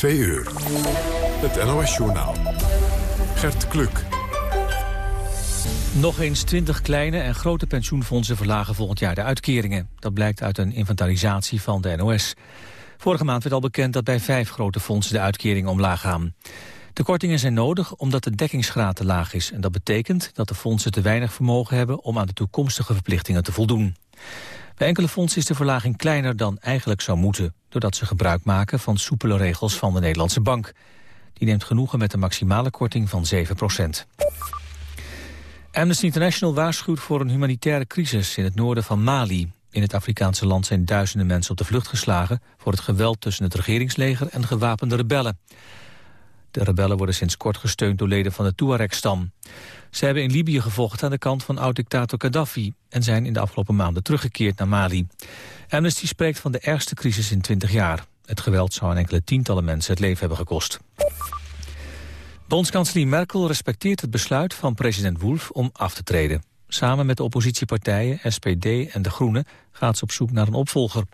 Twee uur. Het NOS-journaal. Gert Kluk. Nog eens 20 kleine en grote pensioenfondsen verlagen volgend jaar de uitkeringen. Dat blijkt uit een inventarisatie van de NOS. Vorige maand werd al bekend dat bij vijf grote fondsen de uitkeringen omlaag gaan. De kortingen zijn nodig omdat de dekkingsgraad te laag is. En dat betekent dat de fondsen te weinig vermogen hebben om aan de toekomstige verplichtingen te voldoen. Bij enkele fondsen is de verlaging kleiner dan eigenlijk zou moeten... doordat ze gebruik maken van soepele regels van de Nederlandse Bank. Die neemt genoegen met een maximale korting van 7% Amnesty International waarschuwt voor een humanitaire crisis in het noorden van Mali. In het Afrikaanse land zijn duizenden mensen op de vlucht geslagen... voor het geweld tussen het regeringsleger en gewapende rebellen. De rebellen worden sinds kort gesteund door leden van de Tuareg-stam. Ze hebben in Libië gevochten aan de kant van oud-dictator Gaddafi... en zijn in de afgelopen maanden teruggekeerd naar Mali. Amnesty spreekt van de ergste crisis in 20 jaar. Het geweld zou aan enkele tientallen mensen het leven hebben gekost. Bondskanselier Merkel respecteert het besluit van president Wolf om af te treden. Samen met de oppositiepartijen, SPD en De Groenen gaat ze op zoek naar een opvolger.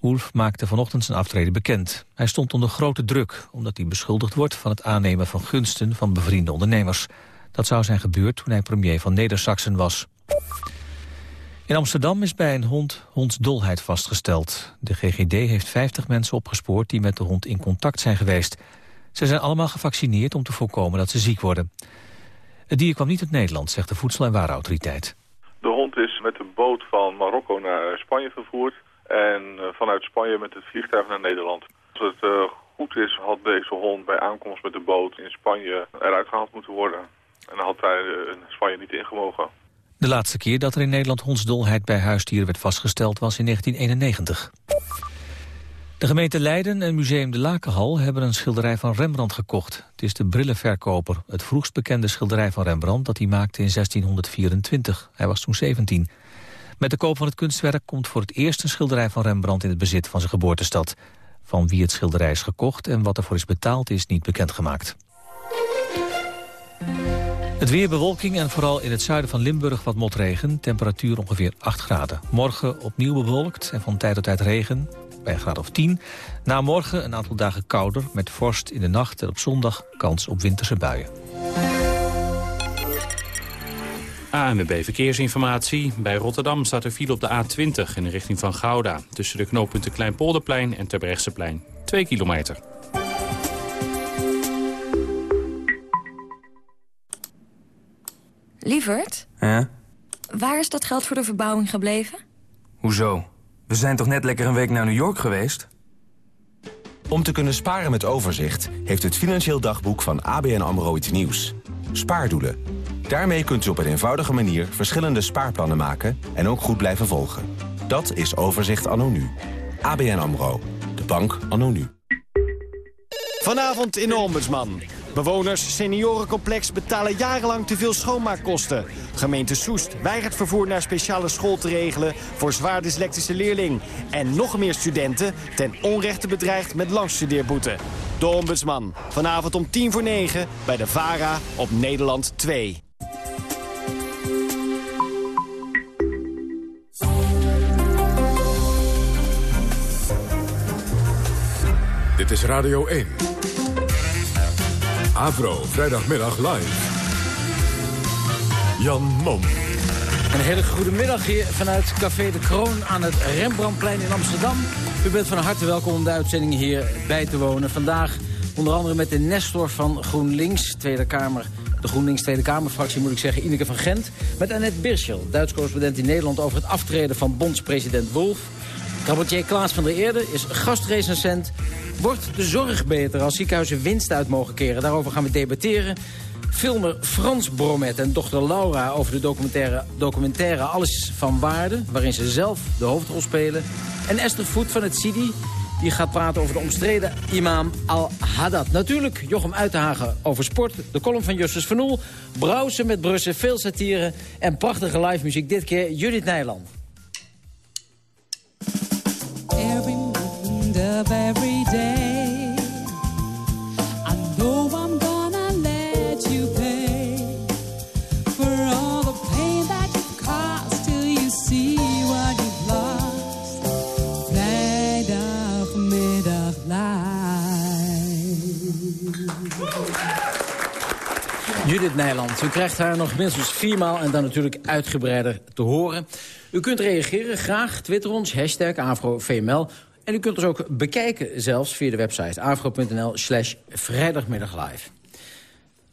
Wolf maakte vanochtend zijn aftreden bekend. Hij stond onder grote druk, omdat hij beschuldigd wordt van het aannemen van gunsten van bevriende ondernemers. Dat zou zijn gebeurd toen hij premier van Neder-Saxen was. In Amsterdam is bij een hond hondsdolheid vastgesteld. De GGD heeft 50 mensen opgespoord die met de hond in contact zijn geweest. Ze zijn allemaal gevaccineerd om te voorkomen dat ze ziek worden. Het dier kwam niet uit Nederland, zegt de Voedsel- en Warenautoriteit. De hond is met een boot van Marokko naar Spanje vervoerd... en eh, vanuit Spanje met het vliegtuig naar Nederland. Als het uh, goed is, had deze hond bij aankomst met de boot in Spanje eruit gehaald moeten worden. En dan had hij eh, in Spanje niet ingemogen. De laatste keer dat er in Nederland hondsdolheid bij huisdieren werd vastgesteld was in 1991. De gemeente Leiden en Museum de Lakenhal hebben een schilderij van Rembrandt gekocht. Het is de Brillenverkoper, het vroegst bekende schilderij van Rembrandt dat hij maakte in 1624. Hij was toen 17. Met de koop van het kunstwerk komt voor het eerst een schilderij van Rembrandt in het bezit van zijn geboortestad. Van wie het schilderij is gekocht en wat ervoor is betaald is niet bekendgemaakt. Het weer bewolking en vooral in het zuiden van Limburg wat motregen. Temperatuur ongeveer 8 graden. Morgen opnieuw bewolkt en van tijd tot tijd regen bij een graad of 10. Na morgen een aantal dagen kouder met vorst in de nacht en op zondag kans op winterse buien. ANWB Verkeersinformatie. Bij Rotterdam staat er file op de A20 in de richting van Gouda. Tussen de knooppunten Kleinpolderplein en Terbrechtseplein. 2 kilometer. Lievert? Ja? Waar is dat geld voor de verbouwing gebleven? Hoezo? We zijn toch net lekker een week naar New York geweest? Om te kunnen sparen met overzicht... heeft het Financieel Dagboek van ABN AMRO iets nieuws. Spaardoelen. Daarmee kunt u op een eenvoudige manier verschillende spaarplannen maken... en ook goed blijven volgen. Dat is Overzicht anno nu. ABN AMRO. De bank anno nu. Vanavond in de Ombudsman. Bewoners seniorencomplex betalen jarenlang te veel schoonmaakkosten. Gemeente Soest weigert vervoer naar speciale school te regelen... voor zwaar dyslectische leerling. En nog meer studenten ten onrechte bedreigd met langstudeerboete. De Ombudsman. Vanavond om tien voor negen bij de VARA op Nederland 2. Dit is Radio 1. Avro, vrijdagmiddag live. Jan Mom. Een hele goede middag hier vanuit Café de Kroon aan het Rembrandtplein in Amsterdam. U bent van harte welkom om de uitzending hier bij te wonen. Vandaag onder andere met de Nestor van GroenLinks, Tweede Kamer. De GroenLinks Tweede Kamerfractie moet ik zeggen, Ineke van Gent. Met Annette Birschel, Duits correspondent in Nederland... over het aftreden van bondspresident Wolf. Cabaretier Klaas van der Eerde is gastrecensent. Wordt de zorg beter als ziekenhuizen winst uit mogen keren? Daarover gaan we debatteren. Filmer Frans Bromet en dochter Laura over de documentaire, documentaire Alles van Waarde... waarin ze zelf de hoofdrol spelen. En Esther Voet van het CIDI die gaat praten over de omstreden imam Al-Haddad. Natuurlijk Jochem Uitenhagen over sport, de column van Justus van Oel... Brouwsen met Brussen, veel satire en prachtige live muziek. Dit keer Judith Nijland. every day. I know I'm gonna let you pay for all the pain that you've caused till you see what you've lost. Played up mid of life. Judith Nijland, u krijgt haar nog minstens viermaal en dan natuurlijk uitgebreider te horen. U kunt reageren, graag. Twitter ons, hashtag AfroVML en u kunt ons ook bekijken zelfs via de website afro.nl slash vrijdagmiddaglive.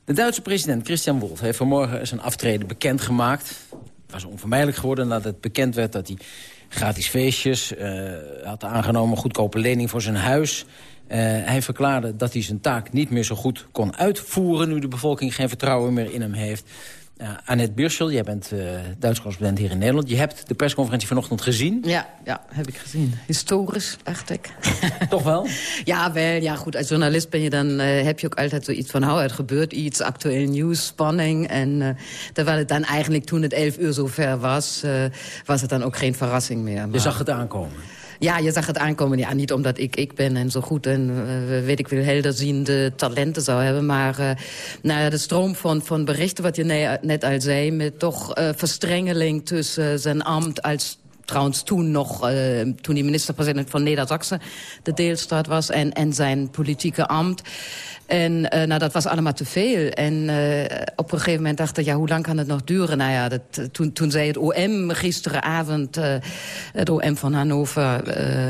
De Duitse president Christian Wolff heeft vanmorgen zijn aftreden bekendgemaakt. Het was onvermijdelijk geworden nadat het bekend werd dat hij gratis feestjes... Uh, had aangenomen, goedkope lening voor zijn huis... Uh, hij verklaarde dat hij zijn taak niet meer zo goed kon uitvoeren... nu de bevolking geen vertrouwen meer in hem heeft. Uh, Annette Birschel, jij bent uh, Duits correspondent hier in Nederland. Je hebt de persconferentie vanochtend gezien. Ja, ja heb ik gezien. Historisch, dacht ik. Toch wel? Ja, wel. Ja, goed. Als journalist ben je dan, uh, heb je ook altijd zoiets van... oh, er gebeurt iets, actueel nieuws, spanning. En terwijl het dan eigenlijk toen het 11 uur zover was... was het dan ook geen verrassing meer. Maar... Je zag het aankomen? Ja, je zag het aankomen. Ja, niet omdat ik ik ben en zo goed en uh, weet ik veel helderziende talenten zou hebben. Maar uh, nou ja, de stroom van, van berichten, wat je ne net al zei... met toch uh, verstrengeling tussen zijn ambt als trouwens toen nog, toen hij minister-president van Neder-Saxen, de deelstaat was, en, en zijn politieke ambt. En uh, nou, dat was allemaal te veel. En uh, op een gegeven moment dacht ik, ja, hoe lang kan het nog duren? Nou ja, dat, toen, toen zei het OM gisteravond, uh, het OM van Hannover...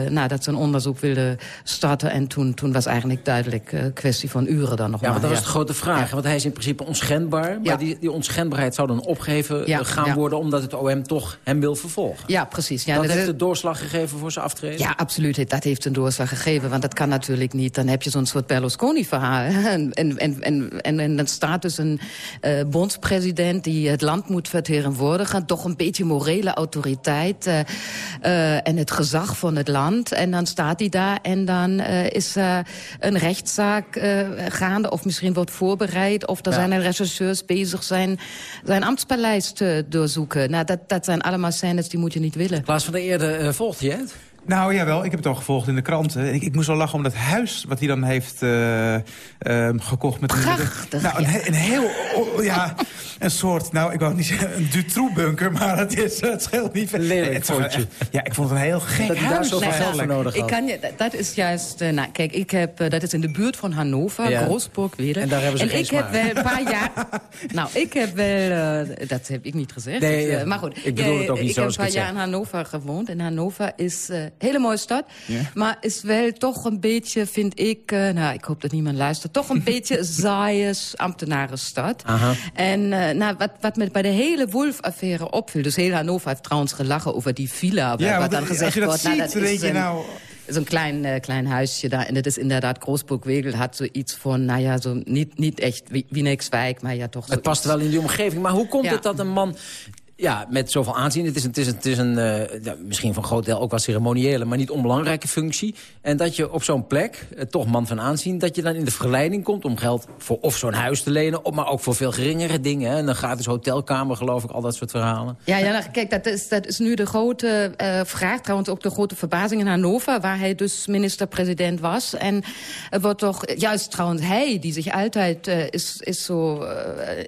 nou, dat ze een onderzoek wilde starten. En toen, toen was eigenlijk duidelijk een kwestie van uren dan nog Ja, maar. dat was de grote vraag. Ja. Want hij is in principe onschendbaar. Maar ja. die, die onschendbaarheid zou dan opgegeven ja. gaan worden... omdat het OM toch hem wil vervolgen. Ja, precies. Ja, dat, dat heeft de doorslag gegeven voor zijn aftreden? Ja, absoluut. Dat heeft een doorslag gegeven. Want dat kan natuurlijk niet. Dan heb je zo'n soort Berlusconi-verhaal. En, en, en, en, en dan staat dus een uh, bondspresident die het land moet vertegenwoordigen. Toch een beetje morele autoriteit uh, uh, en het gezag van het land. En dan staat hij daar en dan is er een rechtszaak gaande... of misschien wordt voorbereid of er ja. zijn er rechercheurs bezig zijn... zijn ambtspaleis te doorzoeken. Nou, dat, dat zijn allemaal scènes die moet je niet willen. Klaas van der Eerde, volgt je het? Nou, jawel, ik heb het al gevolgd in de kranten. Ik, ik moest al lachen om dat huis wat hij dan heeft uh, uh, gekocht. Met Prachtig. Nou, een, een, heel, oh, ja, een soort, nou, ik wou niet zeggen een Dutroux-bunker, maar het, is, het scheelt niet veel. Echt, ja, ik vond het een heel gek dat huis. daar zoveel geld voor nodig ik kan je, Dat is juist, uh, nou, kijk, ik heb, dat is in de buurt van Hannover, ja. Groesburg-Wedel. En daar hebben ze en geen ik smaak. heb wel een paar jaar, nou, ik heb wel, dat heb ik niet gezegd. Nee, dus, maar goed. ik bedoel het ook niet ik zo heb een paar jaar in Hannover gewoond. En Hannover is hele mooie stad. Ja. Maar is wel toch een beetje, vind ik... Uh, nou, ik hoop dat niemand luistert... toch een beetje saaies ambtenarenstad. Aha. En uh, nou, wat, wat me bij de hele Wolf-affaire opviel... dus heel Hannover heeft trouwens gelachen over die villa... Ja, wat dan gezegd als je dat wordt... ziet, nou, dat is je een, nou... Zo'n klein, uh, klein huisje daar. En dat is inderdaad, Großburg-Wegel had zoiets van... nou ja, zo niet, niet echt Wienekswijk, maar ja, toch Het past wel in die omgeving. Maar hoe komt Ja. het dat een man ja, met zoveel aanzien. Het is, een, het is, een, het is een ja, misschien van groot deel ook wel ceremoniële... maar niet onbelangrijke functie. En dat je op zo'n plek, uh, toch man van aanzien... dat je dan in de verleiding komt om geld voor of zo'n huis te lenen... Maar ook voor veel geringere dingen. Een gratis hotelkamer, geloof ik, al dat soort verhalen. Ja, ja nou, kijk, dat is, dat is nu de grote uh, vraag. Trouwens ook de grote verbazing in Hannover... waar hij dus minister-president was. En wordt toch, juist trouwens hij... die zich altijd is, is zo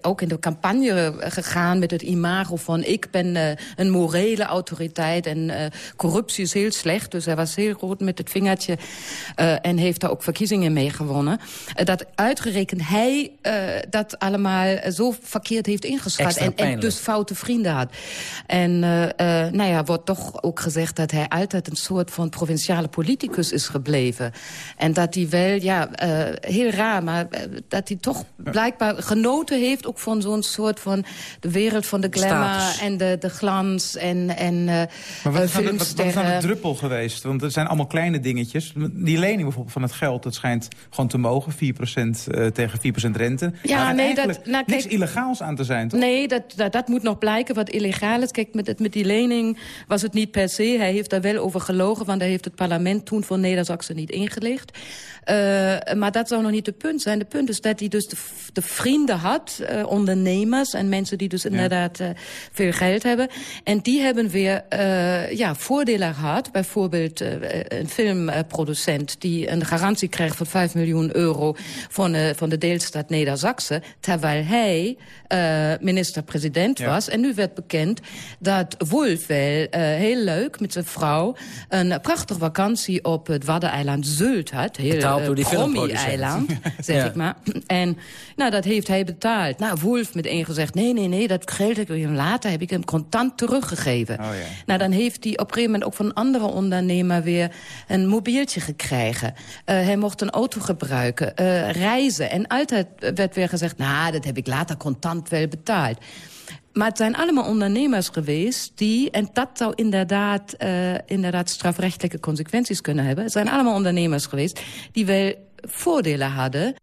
ook in de campagne gegaan... met het imago van ik ben uh, een morele autoriteit en uh, corruptie is heel slecht. Dus hij was heel goed met het vingertje uh, en heeft daar ook verkiezingen mee gewonnen. dat uitgerekend hij dat allemaal zo verkeerd heeft ingeschat en, en, dus foute vrienden had. En nou ja, wordt toch ook gezegd dat hij altijd een soort van provinciale politicus is gebleven. En dat hij wel, ja, heel raar, maar dat hij toch blijkbaar genoten heeft ook van zo'n soort van de wereld van de glamour En de, de glans en, en uh, Maar wat is, nou de, wat, wat is nou de druppel geweest? Want het zijn allemaal kleine dingetjes. Die lening bijvoorbeeld van het geld, dat schijnt gewoon te mogen. 4% uh, tegen 4% rente. Ja, maar nee, dat- nou, niks illegaals aan te zijn, toch? Nee, dat, dat, dat moet nog blijken wat illegaal is. Kijk, met, met die lening was het niet per se. Hij heeft daar wel over gelogen, want hij heeft het parlement toen voor Neder-Saxen niet ingelicht. Uh, maar dat zou nog niet het punt zijn. Het punt is dat hij dus de, de vrienden had, ondernemers en mensen die dus inderdaad veel geld hebben. En die hebben weer uh, ja, voordelen gehad. Bijvoorbeeld uh, een filmproducent die een garantie krijgt van 5 miljoen euro van, uh, van de deelstaat Neder-Saxe. Terwijl hij minister-president was. En nu werd bekend dat Wolf wel heel leuk met zijn vrouw een prachtige vakantie op het Waddeneiland Zult had. Heel promi-eiland, zeg ja. ik maar. En nou, dat heeft hij betaald. Nou, Wolf meteen gezegd, nee, nee, nee, dat geld heb ik hem later heb ik hem contant teruggegeven. Oh, ja. Nou, dan heeft hij op een gegeven moment ook van een andere ondernemer weer een mobieltje gekregen. Uh, hij mocht een auto gebruiken, uh, reizen. En altijd werd weer gezegd, nou, dat heb ik later contant wel betaald. Maar het zijn allemaal ondernemers geweest die... en dat zou inderdaad, uh, inderdaad strafrechtelijke consequenties kunnen hebben... het zijn allemaal ondernemers geweest die wel voordelen hadden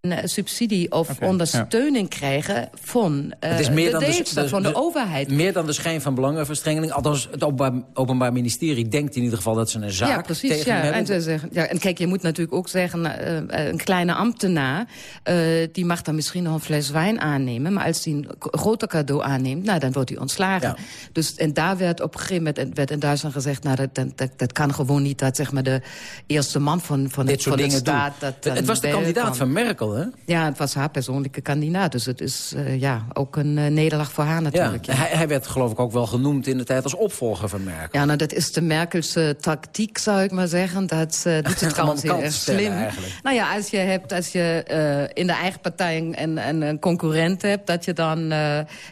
een eh, subsidie of okay, ondersteuning ja. krijgen van, uh, het is meer de, dan de, de, van de, de, overheid. Meer dan de schijn van belangenverstrengeling. Althans, het openbaar, openbaar, Ministerie denkt in ieder geval dat ze een zaak ja, precies, tegen ja. En, ze zeggen, ja, en kijk, je moet natuurlijk ook zeggen... Uh, een kleine ambtenaar, uh, die mag dan misschien nog een fles wijn aannemen... maar als hij een groter cadeau aanneemt, nou, dan wordt hij ontslagen. Ja. Dus, en daar werd op een gegeven moment werd in Duitsland gezegd... nou, dat, dat, dat kan gewoon niet dat zeg maar, de eerste man van, van, Dit het, van dingen de staat... Dat het was de kandidaat kan. van Merkel, hè? Ja, het was haar persoonlijke kandidaat. Dus het is uh, ja, ook een uh, nederlaag voor haar natuurlijk. Ja. Ja. Hij, hij, werd geloof ik ook wel genoemd in de tijd als opvolger van Merkel. Ja, nou dat is de Merkelse tactiek, zou ik maar zeggen. Dat uh, doet het trouwens heel erg slim. Eigenlijk. Nou ja, als je, hebt, als je in de eigen partij een, een, een, concurrent hebt... dat je dan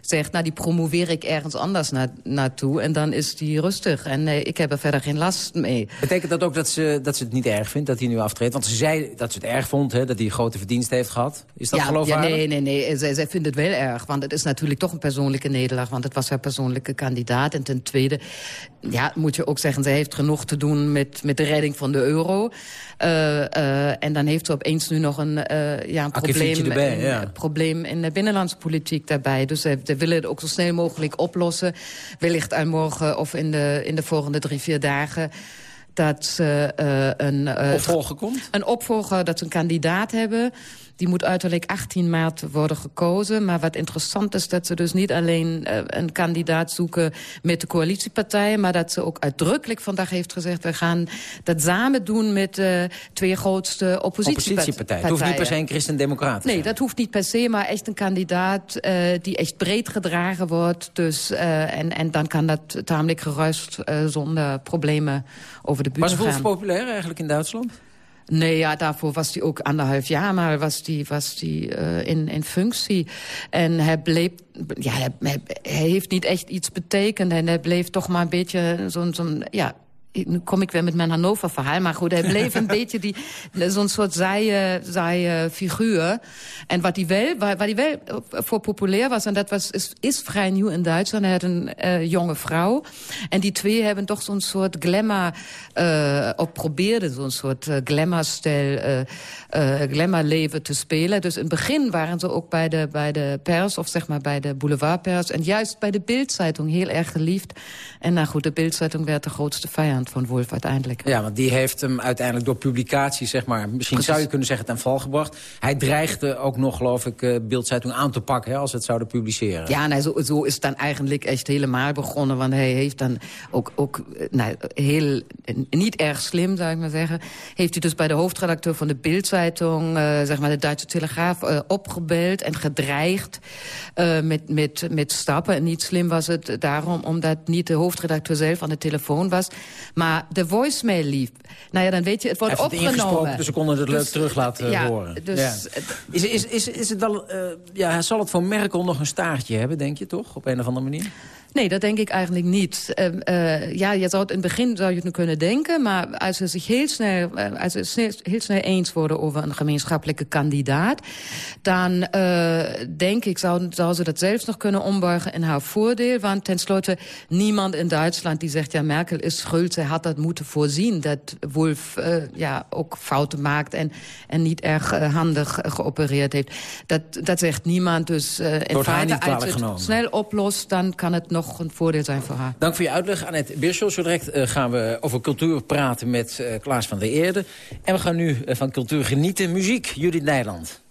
zegt, nou die promoveer ik ergens anders na, naartoe... en dan is die rustig. En ik heb er verder geen last mee. Betekent dat ook dat ze, dat ze het niet erg vindt dat hij nu aftreedt? Want ze zei dat ze het erg vond, hè, dat hij grote verdiensten heeft gehad. Is dat ja, geloofwaardig? Ja, nee, nee, nee. Zij, zij vindt het wel erg. Want het is natuurlijk toch een persoonlijke nederlaag. Want het was haar persoonlijke kandidaat. En ten tweede, ja, moet je ook zeggen... zij heeft genoeg te doen met, met de redding van de euro. Uh, uh, en dan heeft ze opeens nu nog een, uh, ja, een probleem, erbij, in, ja. probleem in de binnenlandspolitiek daarbij. Dus ze, ze willen het ook zo snel mogelijk oplossen. Wellicht al morgen of in de, in de volgende drie, vier dagen dat ze uh, een... Uh, opvolger komt? Een opvolger, dat ze een kandidaat hebben. Die moet uiterlijk 18 maart worden gekozen. Maar wat interessant is dat ze dus niet alleen uh, een kandidaat zoeken met de coalitiepartijen... maar dat ze ook uitdrukkelijk vandaag heeft gezegd... we gaan dat samen doen met de uh, twee grootste oppositiepartijen. Oppositiepartij. Het hoeft niet per se een christendemocraat Nee, dat hoeft niet per se, maar echt een kandidaat... Uh, die echt breed gedragen wordt. Dus, en, en dan kan dat tamelijk gerust zonder problemen over de bühne gaan. Was het populair eigenlijk in Duitsland? Nee, ja, daarvoor was hij ook anderhalf jaar, maar was die, was die uh, in, in functie. En hij bleef, ja, hij, hij, heeft niet echt iets betekend en hij bleef toch maar een beetje zo'n, zo ja, nu kom ik weer met mijn Hannover-verhaal. Maar goed, hij bleef een beetje die, zo'n soort saaie, saaie figuur. En wat hij wel, waar, hij wel voor populair was... en dat was, is, is vrij nieuw in Duitsland. Hij had een uh, jonge vrouw. En die twee hebben toch zo'n soort glamour... Uh, op probeerden zo'n soort uh, glamour-stijl... glamour-leven te spelen. Dus in het begin waren ze ook bij de, bij de pers... of zeg maar bij de boulevardpers... en juist bij de Bildzeitung heel erg geliefd. En nou goed, de Bildzeitung werd de grootste vijand van Wolf uiteindelijk. Ja, want die heeft hem uiteindelijk door publicatie, zeg maar... misschien Precies. zou je kunnen zeggen, ten val gebracht. Hij dreigde ook nog, geloof ik, uh, Bildzeitung aan te pakken... Hè, als ze het zouden publiceren. Ja, nou, zo, zo is het dan eigenlijk echt helemaal begonnen. Want hij heeft dan ook, ook nou, heel, niet erg slim, zou ik maar zeggen... heeft hij dus bij de hoofdredacteur van de Bildzeitung... Uh, zeg maar de Duitse Telegraaf, uh, opgebeld en gedreigd... met, met, met stappen. En niet slim was het daarom, omdat niet de hoofdredacteur zelf aan de telefoon was... maar de voicemail liep. Nou ja, dan weet je, het wordt opgenomen. dus ze konden het leuk dus, terug laten ja, horen. Dus, ja. is, is, is, is het wel, uh, ja, zal het voor Merkel nog een staartje hebben, denk je toch? Op een of andere manier? Nee, dat denk ik eigenlijk niet. Uh, uh, ja, je zou het in het begin zou je het nu kunnen denken... maar als ze zich heel snel, uh, als ze heel snel eens worden over een gemeenschappelijke kandidaat... dan denk ik, zou, zou ze dat zelfs nog kunnen ombuigen in haar voordeel. Want tenslotte niemand in Duitsland die zegt... ja, Merkel is schuld, zij had dat moeten voorzien... dat Wolf ja, ook fouten maakt en, en niet erg handig geopereerd heeft. Dat, dat zegt niemand, dus in feite als het genomen. snel oplost... dan kan het nog nog een voordeel zijn voor haar. Dank voor je uitleg, Annette Birschel. Zo direct uh, gaan we over cultuur praten met uh, Klaas van der Eerde. En we gaan nu uh, van cultuur genieten. Muziek, Judith Nijland.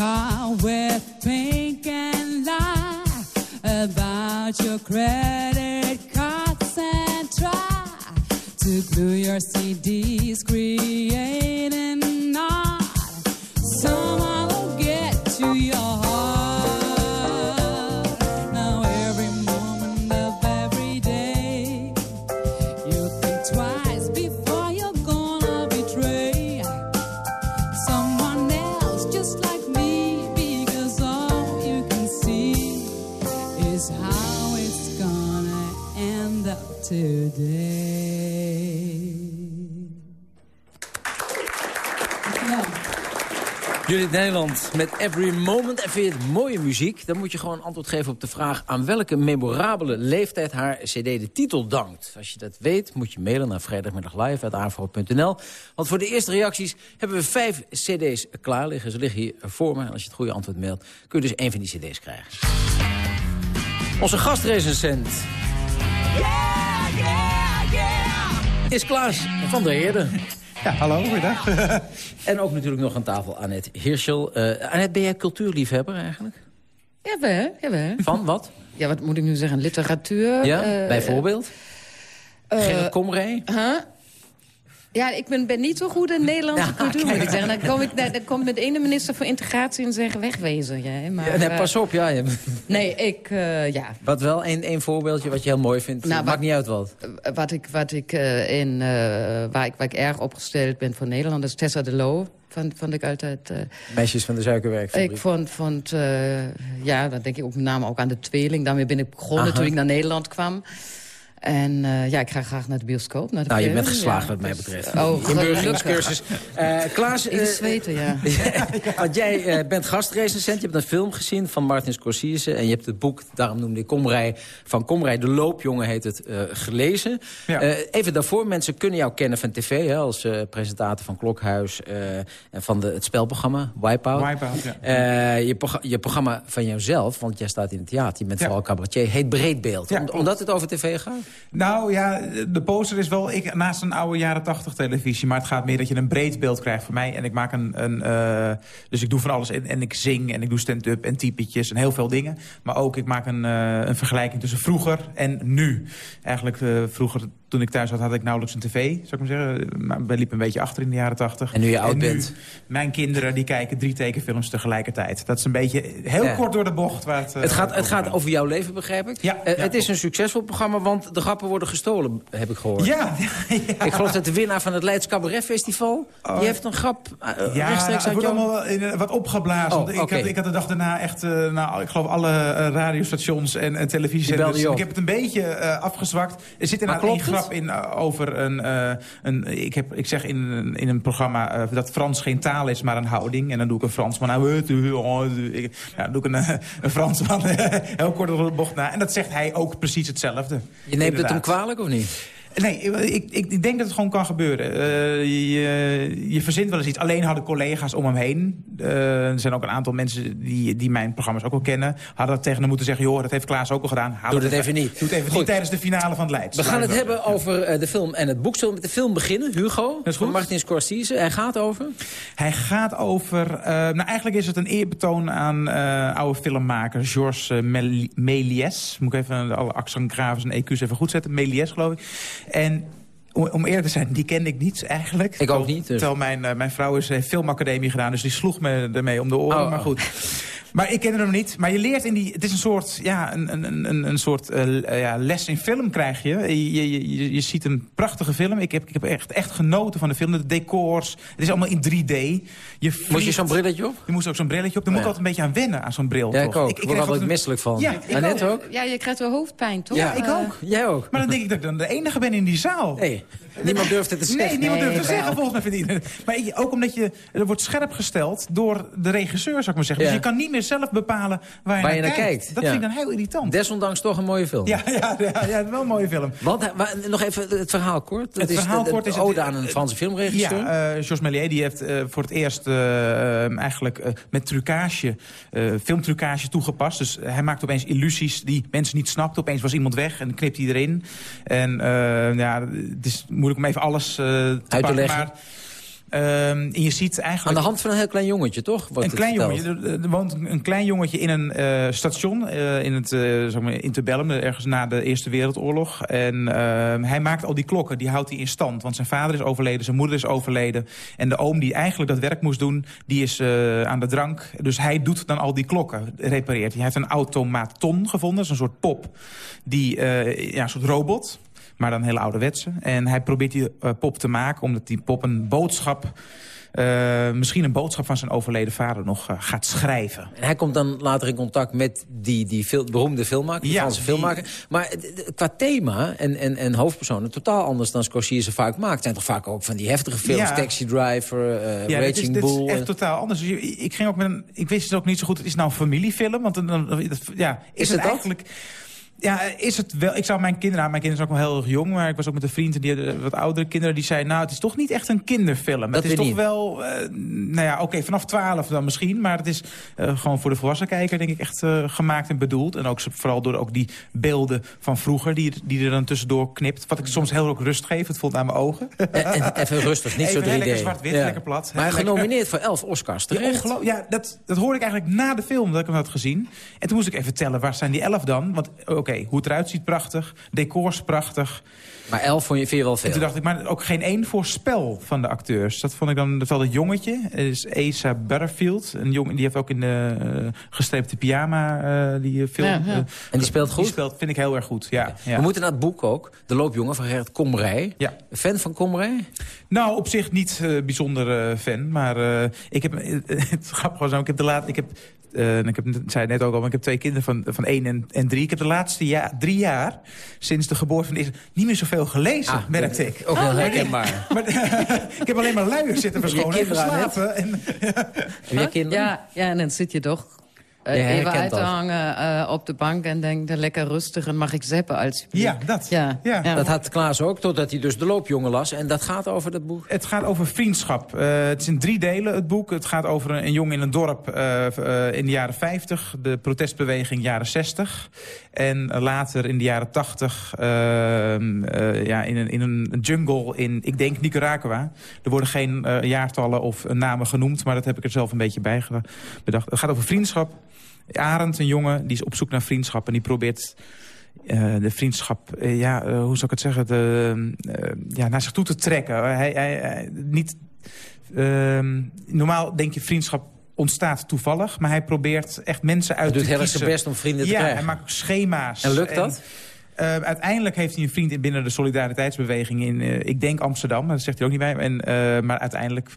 Car with pink and lie about your credit Nederland met Every Moment. En vind je het mooie muziek? Dan moet je gewoon antwoord geven op de vraag... aan welke memorabele leeftijd haar cd de titel dankt. Als je dat weet, moet je mailen naar vrijdagmiddaglive.avro.nl. Want voor de eerste reacties hebben we vijf cd's klaar liggen. Ze liggen hier voor me. En als je het goede antwoord mailt, kun je dus één van die cd's krijgen. Onze gastrecensent is Klaas van der Heerde. Ja, hallo, goeiedag. en ook natuurlijk nog aan tafel Annette Hirschel. Uh, Annette, ben jij cultuurliefhebber eigenlijk? Jawel, jawel. Van wat? Ja, wat moet ik nu zeggen? Literatuur? Ja, uh, bijvoorbeeld? Uh, Gerrit Komrij? Huh? Ja, ik ben, ben niet zo goed in Nederlandse ja, cultuur, moet ik zeggen. Dan kom ik dan komt met de ene minister voor integratie en zeggen wegwezen. Jij. Maar, ja, nee, pas op, ja. Nee, ik, uh, ja. Wat wel, een, een voorbeeldje wat je heel mooi vindt. Nou, Maakt wat, niet uit wat. Wat ik, wat ik, uh, in, uh, waar, ik, waar ik erg opgesteld ben voor Nederland is Tessa de Loo. Vond, vond ik altijd... Meisjes van de suikerwerkfabriek. Ik vond, vond ja, dan denk ik ook met name ook aan de tweeling. Daarmee ben ik begonnen Aha. toen ik naar Nederland kwam. En uh, ja, ik ga graag naar de bioscoop. Naar de nou, film. je bent geslaagd ja. wat mij betreft. Oh, Inburgeringscursus. Uh, Klaas... In zweten, ja. want jij uh, bent gastrecensent. Je hebt een film gezien van Martin Scorsese. En je hebt het boek, daarom noemde ik Komrij... van Komrij de Loopjongen heet het, gelezen. Ja. even daarvoor, mensen kunnen jou kennen van tv... Hè, als presentator van Klokhuis en van de, het spelprogramma Wipeout. Wipeout ja. je, je, programma van jouzelf, want jij staat in het theater... je bent ja. vooral cabaretier, heet Breedbeeld. Om, omdat het over tv gaat? Nou ja, de poster is wel ik, naast een oude jaren tachtig televisie. Maar het gaat meer dat je een breed beeld krijgt van mij. En ik maak een... een uh, dus ik doe van alles. En, en, ik zing en ik doe stand-up en typetjes en heel veel dingen. Maar ook ik maak een, uh, een vergelijking tussen vroeger en nu. Eigenlijk uh, vroeger toen ik thuis had, had ik nauwelijks een tv, zou ik maar zeggen. Maar we liepen een beetje achter in de jaren tachtig. En nu je oud bent? Mijn kinderen die kijken drie tekenfilms tegelijkertijd. Dat is een beetje heel ja. kort door de bocht. Waar het, het, gaat, het gaat over jouw leven, begrijp ik. Ja, ja het is een succesvol programma, want de grappen worden gestolen, heb ik gehoord. Ja, Ik geloof dat de winnaar van het Leids Cabaret Festival... die heeft een grap uh, Ja, rechtstreeks het uit jou... allemaal in, eh, wat opgeblazen. Oh, ik, had, ik had de dag daarna echt, eh, nou, ik geloof alle eh, radiostations en, en je op. Ik heb het een beetje eh, afgezwakt. Er zit inderdaad één klopt het? grap in eh, over een, eh, een ik, heb, ik zeg in, een- in een programma eh, dat Frans geen taal is, maar een houding. En dan doe ik een Fransman. Nou, eh, eh, oh, eh, ik- ja, dan doe ik een, eh, een Fransman heel kort door de bocht na. En dat zegt hij ook precies hetzelfde. Je neemt het hem kwalijk of niet? Nee, ik, ik, ik denk dat het gewoon kan gebeuren. Eh, je, je verzint wel eens iets. Alleen hadden collega's om hem heen. eh, er zijn ook een aantal mensen die, die mijn programma's ook wel kennen. Hadden dat tegen hem moeten zeggen... joh, dat heeft Klaas ook al gedaan. Haal Doe het even niet. Doe het even Goed. niet tijdens de finale van het Leids. We gaan het hebben over eh, de film en het boek. Zullen we met de film beginnen? Hugo, is van goed. Martin Scorsese. Hij gaat over... Hij gaat over... eh, nou, eigenlijk is het een eerbetoon aan eh, oude filmmaker Georges Méliès. Moet ik even alle accentgraves en EQ's even goed zetten. Méliès, geloof ik. En om, eerlijk te zijn, die kende ik niet eigenlijk. Ik ook niet, dus. Terwijl mijn, eh, mijn vrouw is, heeft filmacademie gedaan, dus die sloeg me ermee om de oren. Oh, maar goed. Maar ik kende hem niet. Maar je leert in die... Het is een soort, ja, een, een, een, een soort eh, ja, les in film krijg je. Je, je, je. je ziet een prachtige film. Ik heb, ik heb echt, echt genoten van de film. De decors. Het is allemaal in 3D. Je Moest je zo'n brilletje op? je moest ook zo'n brilletje op. Daar moet ik altijd een beetje aan wennen, aan zo'n bril. Ja, toch? ik ook. Ik word kreeg altijd misselijk van. Ja, ik Annette ook? Ja, je krijgt wel hoofdpijn, toch? Ja, ik Eh, ook. Jij ook? Maar dan denk ik dat ik dan de enige ben in die zaal. Nee, niemand durft het te Nee, zeggen. niemand durft te Nee, zeggen volgens mij verdienen. Maar ik- ook omdat je, er wordt scherp gesteld door de regisseur, zou ik maar zeggen. Ja. Dus je kan niet meer zelf bepalen waar je, Waar je naar, naar kijkt, Dat ja. vind ik dan heel irritant. Desondanks toch een mooie film. Ja, ja, ja, ja, wel een mooie film. Want, hij- maar, nog even het verhaal kort. Dat Het is verhaal de, de kort is het- ode aan een Franse filmregisseur. Ja, eh Georges Méliès die heeft eh, voor het eerst eh, eh, eigenlijk eh, met trucage, eh, filmtrucage toegepast. Dus hij maakt opeens illusies die mensen niet snapten. Opeens was iemand weg en knipt hij erin. En eh, ja, het is moeilijk om even alles eh, te te pakken, leggen. Maar, ehm, en je ziet eigenlijk... Aan de hand van een heel klein jongetje, toch? Wordt Een klein verteld. jongetje. Er, er woont een klein jongetje in een eh, station eh, in het uh, zeg maar, interbellum, ergens na de Eerste Wereldoorlog. En eh, hij maakt al die klokken, die houdt hij in stand. Want zijn vader is overleden, zijn moeder is overleden. En de oom die eigenlijk dat werk moest doen, die is eh, aan de drank. Dus hij doet dan al die klokken, repareert. Hij heeft een automaton gevonden, dat is een soort pop. Die, eh, ja, een soort robot. Maar dan hele ouderwetse. En hij probeert die eh, pop te maken, omdat die pop een boodschap... Uh, misschien een boodschap van zijn overleden vader nog uh, gaat schrijven. En hij komt dan later in contact met die, die beroemde filmmaker, die Ja, Franse die- filmmaker. Maar eh, qua thema en, en, en hoofdpersonen totaal anders dan Scorsese vaak maakt. Zijn toch vaak ook van die heftige films, Ja. Taxi Driver, eh Ja, dit is, Raging dit Bull. is echt en- totaal anders. Dus Ik, ging ook met een, ik wist het ook niet zo goed. Het is nou een familiefilm. Want dan, ja, is, Is het, eigenlijk... Ja, is het wel... Ik zou mijn kinderen... nou, Mijn kinderen zijn ook wel heel erg jong. Maar ik was ook met een vriend en die hadden wat oudere kinderen. Die zeiden, nou, het is toch niet echt een kinderfilm. Dat het is toch niet. wel... eh, nou ja, oké, vanaf 12 dan misschien. Maar het is eh, gewoon voor de volwassen kijker, denk ik, echt eh, gemaakt en bedoeld. En ook vooral door ook die beelden van vroeger... die, die er dan tussendoor knipt. Wat ik soms heel erg rust geef. Het voelt aan mijn ogen. En, en even rustig, niet Even zo 3D. heel lekker zwart-wit, Ja. lekker plat. Maar genomineerd voor elf Oscars, Ja, terecht. ja dat, dat hoorde ik eigenlijk na de film dat ik hem had gezien. En toen moest ik even tellen, waar zijn die elf dan? Want oké, hoe het eruit ziet, prachtig. Decors, prachtig. Maar elf vond je, vind je wel En veel. toen dacht ik, maar ook geen één voorspel van de acteurs. Dat vond ik dan, dat wel dat jongetje. Is Asa Butterfield. Een jongen, die heeft ook in de uh, gestreepte pyjama eh, die eh, film. Ja, ja. eh, En die speelt goed? Die speelt, vind ik heel erg goed, ja. ja. We moeten naar het boek ook. De loopjongen van Gerrit Komrij. Ja. Fan van Komrij? Nou, op zich niet eh, bijzonder eh, fan. Maar eh, ik heb, eh, het grappige was, ik heb de laat, ik heb, eh, ik heb, zei het net ook al, maar ik heb twee kinderen van, van één en, en drie. Ik heb de laatste ja, drie jaar, sinds de geboorte van de eerste, niet meer zoveel gelezen, Ah, merkte ik. Ook heel Maar- herkenbaar. Maar, ik heb alleen maar luiers zitten verschonen en geslapen. En, kinderen? Ja, ja, en dan zit je toch even herkent uit te dat. hangen eh, op de bank en denkt, lekker rustig en mag ik zappen als ja, dat. Ja, Ja. ja. Dat had Klaas ook, totdat hij dus de loopjongen las. En dat gaat over dat boek. Het gaat over vriendschap. Eh, het is in drie delen, het boek. Het gaat over een, een jongen in een dorp eh, eh, in de jaren 50. De protestbeweging jaren 60. En later in de jaren 80 eh, eh, ja, in, een, in een jungle in, ik denk, Nicaragua. Er worden geen eh, jaartallen of namen genoemd. Maar dat heb ik er zelf een beetje bij bedacht. Het gaat over vriendschap. Arend, een jongen, die is op zoek naar vriendschap. En die probeert eh, de vriendschap, ja, hoe zou ik het zeggen, de, ja, naar zich toe te trekken. Hij, hij, hij- niet, ehm, normaal denk je vriendschap ontstaat toevallig, maar hij probeert echt mensen uit Hij doet te kiezen. zijn best om vrienden te ja, krijgen. hij maakt schema's. En lukt dat? Eh, uiteindelijk heeft hij een vriend in- binnen de solidariteitsbeweging in, eh, ik denk Amsterdam, maar dat zegt hij ook niet bij. En, eh, maar uiteindelijk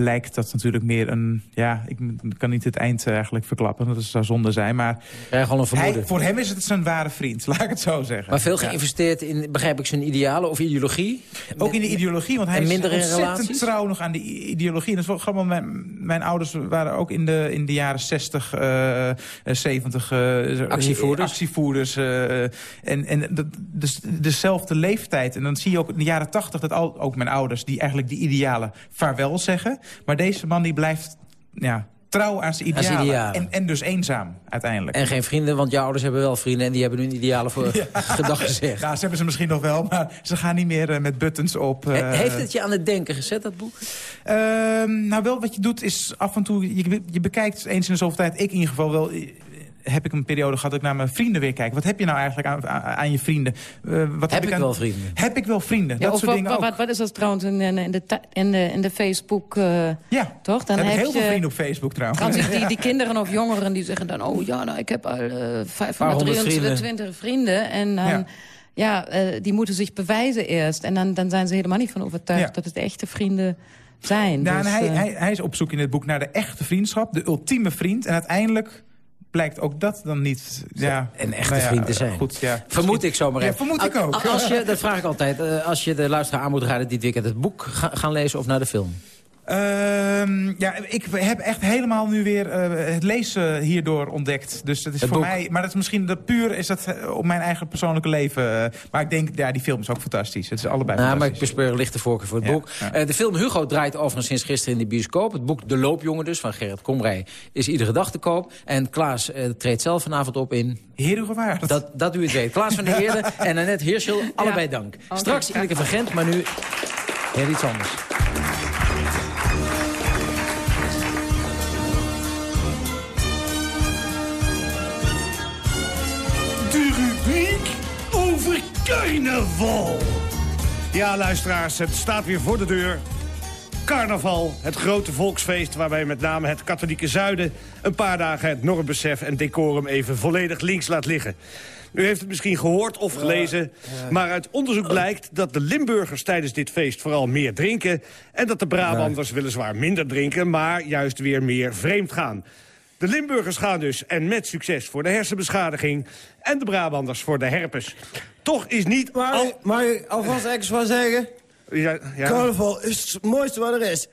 blijkt dat natuurlijk meer een... Ja, ik kan niet het eind eigenlijk verklappen, dat zou zonde zijn. Maar een hij, voor hem is het zijn ware vriend, laat ik het zo zeggen. Maar veel geïnvesteerd in, begrijp ik, zijn idealen of ideologie? Ook in de ideologie, want hij is ontzettend relaties? trouw nog aan de ideologie. En dat is wel grappig, want mijn, mijn ouders waren ook in de, in de jaren 60, eh, eh, 70... eh, Actievoerders? Actievoerders. eh, en en dat, dus dezelfde leeftijd. En dan zie je ook in de jaren 80 dat al, ook mijn ouders... die eigenlijk die idealen vaarwel zeggen. Maar deze man die blijft ja, trouw aan zijn Aan zijn idealen. En, en dus eenzaam, uiteindelijk. En geen vrienden, want jouw ouders hebben wel vrienden... en die hebben hun idealen voor gedag gezegd. Ja, ze hebben ze misschien nog wel, maar ze gaan niet meer eh, met buttons op. Eh, Heeft het je aan het denken gezet, dat boek? Ehm, nou, wel wat je doet is af en toe... Je, je bekijkt eens in de zoveel tijd, ik in ieder geval wel... eh, heb ik een periode gehad dat ik naar mijn vrienden weer kijk. Wat heb je nou eigenlijk aan, aan, aan je vrienden? Eh, wat Heb ik aan- wel vrienden? Heb ik wel vrienden? Ja, dat soort wat, dingen wat, ook. wat, wat is dat trouwens in, de, in, de, in de Facebook, eh, ja, toch? Dan heb ik heb heel veel vrienden op Facebook trouwens. Dan zie je die, die kinderen of jongeren die zeggen dan... oh ja, nou, ik heb al eh, Paar honderd 523 vrienden. En dan, Ja. ja, eh, die moeten zich bewijzen eerst. En dan, dan zijn ze helemaal niet van overtuigd... Ja. dat het echte vrienden zijn. Nou, en Dus, hij, eh, hij, hij is op zoek in het boek naar de echte vriendschap. De ultieme vriend. En uiteindelijk blijkt ook dat dan niet... Ja, Een echte nou ja, vriend te zijn. Goed, ja. Vermoed ik zomaar Ja, even. vermoed ik ook. Als je, dat vraag ik altijd. eh, als je de luisteraar aan moet raden dit weekend het boek ga- gaan lezen of naar de film? Ehm, ja, ik heb echt helemaal nu weer eh, het lezen hierdoor ontdekt. Dus dat is Het voor boek. mij... Maar dat is misschien dat puur is dat eh, op mijn eigen persoonlijke leven. eh, maar ik denk, ja, die film is ook fantastisch. Het is allebei Nou, maar ik fantastisch. bespeur een lichte voorkeur voor het Ja, boek. ja. Eh, de film Hugo draait overigens sinds gisteren in de bioscoop. Het boek De Loopjongen dus, van Gerrit Komrij, is iedere dag te koop. En Klaas eh, treedt zelf vanavond op in... Heer Hugo Waard. Dat, dat u het weet. Klaas van der Heerde en Annette Hirschel, allebei dank. Straks Ineke van Gent, maar nu heel iets anders. Carnaval. Ja, luisteraars, het staat weer voor de deur. Carnaval, het grote volksfeest waarbij met name het katholieke zuiden... een paar dagen het normbesef en decorum even volledig links laat liggen. U heeft het misschien gehoord of gelezen, maar uit onderzoek blijkt... dat de Limburgers tijdens dit feest vooral meer drinken... en dat de Brabanders weliswaar minder drinken, maar juist weer meer vreemd gaan. De Limburgers gaan dus, en met succes, voor de hersenbeschadiging... en de Brabanders voor de herpes. Toch is niet al... Mag ik alvast extra zeggen? Ja, ja. Carnaval is het mooiste wat er is.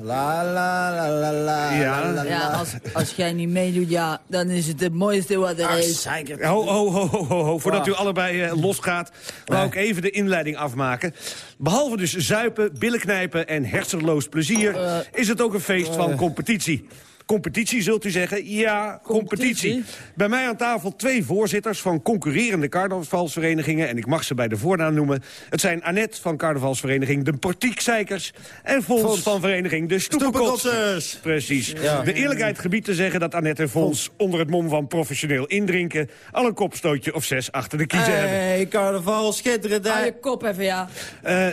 La la la la la Ja. la, als, als jij niet meedoet, ja, dan is het het mooiste wat er Ach, is. zeker. Ho, ho, ho, ho, ho, ho. Voordat u allebei eh, losgaat, wou ik even de inleiding afmaken. Behalve dus zuipen, billen knijpen en hersenloos plezier... Eh. is het ook een feest van competitie. Competitie, zult u zeggen? Ja, competitie. Competitie. Bij mij aan tafel twee voorzitters van concurrerende carnavalsverenigingen... en ik mag ze bij de voornaam noemen. Het zijn Annette van carnavalsvereniging De Portiekzeikers... en Fons, Fons. van vereniging De Stoepenkotsers. Precies. Ja. De eerlijkheid gebied te zeggen dat Annette en Fons... onder het mom van professioneel indrinken... al een kopstootje of zes achter de kiezen hebben. Hey, carnaval, schitterend Hou hè? je kop even, ja. Eh,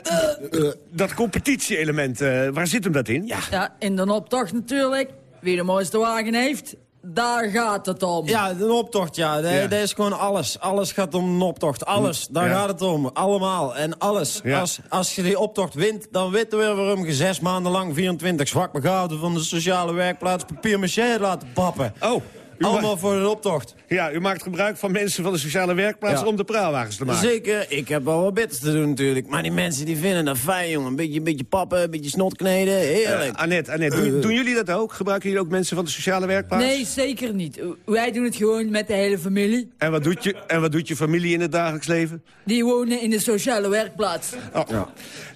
Dat competitie-element, eh, waar zit hem dat in? Ja. Ja, in de optocht natuurlijk. Wie de mooiste wagen heeft, daar gaat het om. Ja, de optocht, ja. Dat, Ja. dat is gewoon alles. Alles gaat om een optocht. Alles. Daar Ja. gaat het om. Allemaal. En alles. Ja. Als, als je die optocht wint, dan weten we waarom je zes maanden lang 24 zwak begaafden van de sociale werkplaats papier-maché hebt laten pappen. Oh, Allemaal ma- voor de optocht. ja, u maakt gebruik van mensen van de sociale werkplaats... Ja. om de praalwagens te maken. Zeker, ik heb wel wat beters te doen natuurlijk. Maar die mensen die vinden dat fijn, jongen. Een beetje, een beetje pappen, een beetje snot kneden. Heerlijk. Eh, Annette, Annette doen, doen jullie dat ook? Gebruiken jullie ook mensen van de sociale werkplaats? Nee, zeker niet. Wij doen het gewoon met de hele familie. En wat, doet je, en wat doet je familie in het dagelijks leven? Die wonen in de sociale werkplaats. Oh.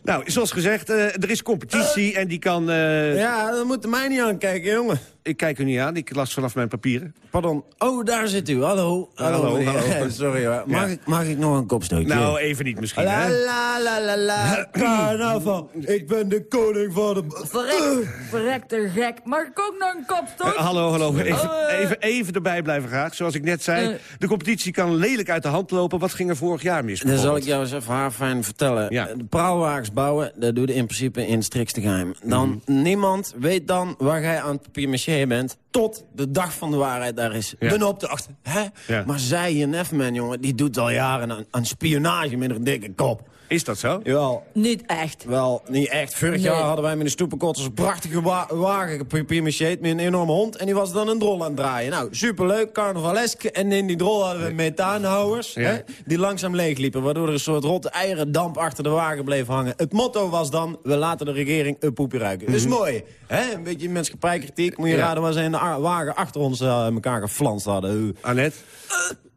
Nou, zoals gezegd, eh, er is competitie en die kan... eh, Ja, dat moet mij niet aankijken, jongen. Ik kijk u niet aan, ik las vanaf mijn papieren. Pardon. Oh, daar zit u. Hallo. Hallo, hallo. Sorry hoor. Mag, Ja. ik, mag ik nog een kopstootje? Nou, even niet misschien, La hè? la la la la. Carnaval. Ik ben de koning van de... Verrek, verrekte gek. Mag ik ook nog een kopstoot? Eh, hallo, hallo. Even, eh. even, even erbij blijven graag. Zoals ik net zei, de competitie kan lelijk uit de hand lopen. Wat ging er vorig jaar mis? Dan zal ik jou eens even haarfijn vertellen. Ja. De praalwagens bouwen, dat doe je in principe in strikste geheim. Dan, Mhm. niemand weet dan waar jij aan het papier-maché bent... tot de dag van de waarheid daar is. Ja. Dan op de achter. Hè? Ja. Maar zij, je nefman, jongen, die doet al jaren aan, aan spionage met een dikke kop. Is dat zo? Jawel. Niet echt. Wel, niet echt. Vorig Nee. jaar hadden wij met de stoepenkotters een prachtige wa wagen gepapiermacheerd met een enorme hond. En die was dan een drol aan het draaien. Nou, superleuk, carnavalesk. En in die drol hadden we methaanhouwers. Ja. Hè, die langzaam leegliepen, waardoor er een soort rotte eieren damp achter de wagen bleef hangen. Het motto was dan, we laten de regering een poepje ruiken. Dat is mooi. Hè? Een beetje maatschappijkritiek. Moet je Ja. raden waar ze in de wagen achter ons eh, elkaar geflanst hadden. Annette,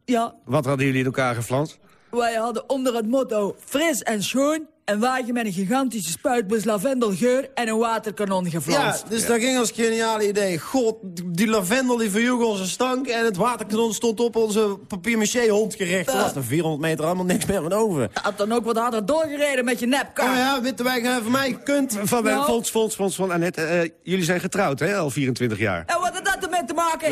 Ja, wat hadden jullie in elkaar geflanst? Wij hadden onder het motto fris en schoon... een wagen met een gigantische spuitbus lavendelgeur en een waterkanon Ja, geflanst. dus dat ging als geniale idee. God, die lavendel die verjoeg onze stank... en het waterkanon stond op onze papier hond gericht. Er was er 400 meter allemaal niks meer van over. Had dan ook wat harder doorgereden met je nepkar. Oh ja, Wittewijk, uh, voor mij kunt. Van Nou. Fons, Fons, Fons van Annette. eh, jullie zijn getrouwd, hè? Al 24 jaar. En wat ermee te maken?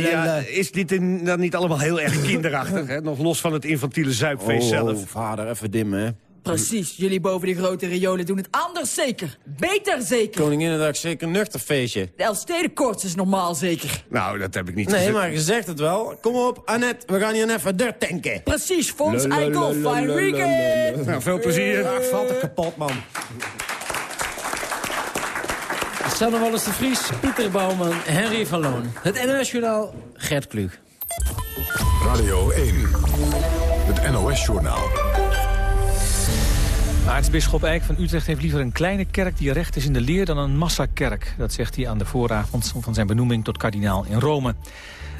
Ja, is dit in- dan niet allemaal heel erg kinderachtig, hè? Nog los van het infantiele zuipfeest Oh, zelf. vader, even dimmen, hè. Precies, jullie boven die grote riolen doen het anders zeker. Beter zeker. Koninginnedag zeker een nuchter feestje. De Elfstedenkoorts is normaal zeker. Nou, dat heb ik niet Nee, gezegd. maar je zegt het wel. Kom op, Annette, we gaan hier even dirt tanken. Precies, Fons Eikel, fine weekend. Nou, veel plezier. Ach, valt er kapot, man. Sanne Wallis de Vries, Pieter Bouwman, Henry van Loon. Het NOS-journaal Gert Kluk. Radio 1. Het NOS-journaal. Aartsbisschop Eijk van Utrecht heeft liever een kleine kerk die recht is in de leer dan een massakerk. Dat zegt hij aan de vooravond van zijn benoeming tot kardinaal in Rome.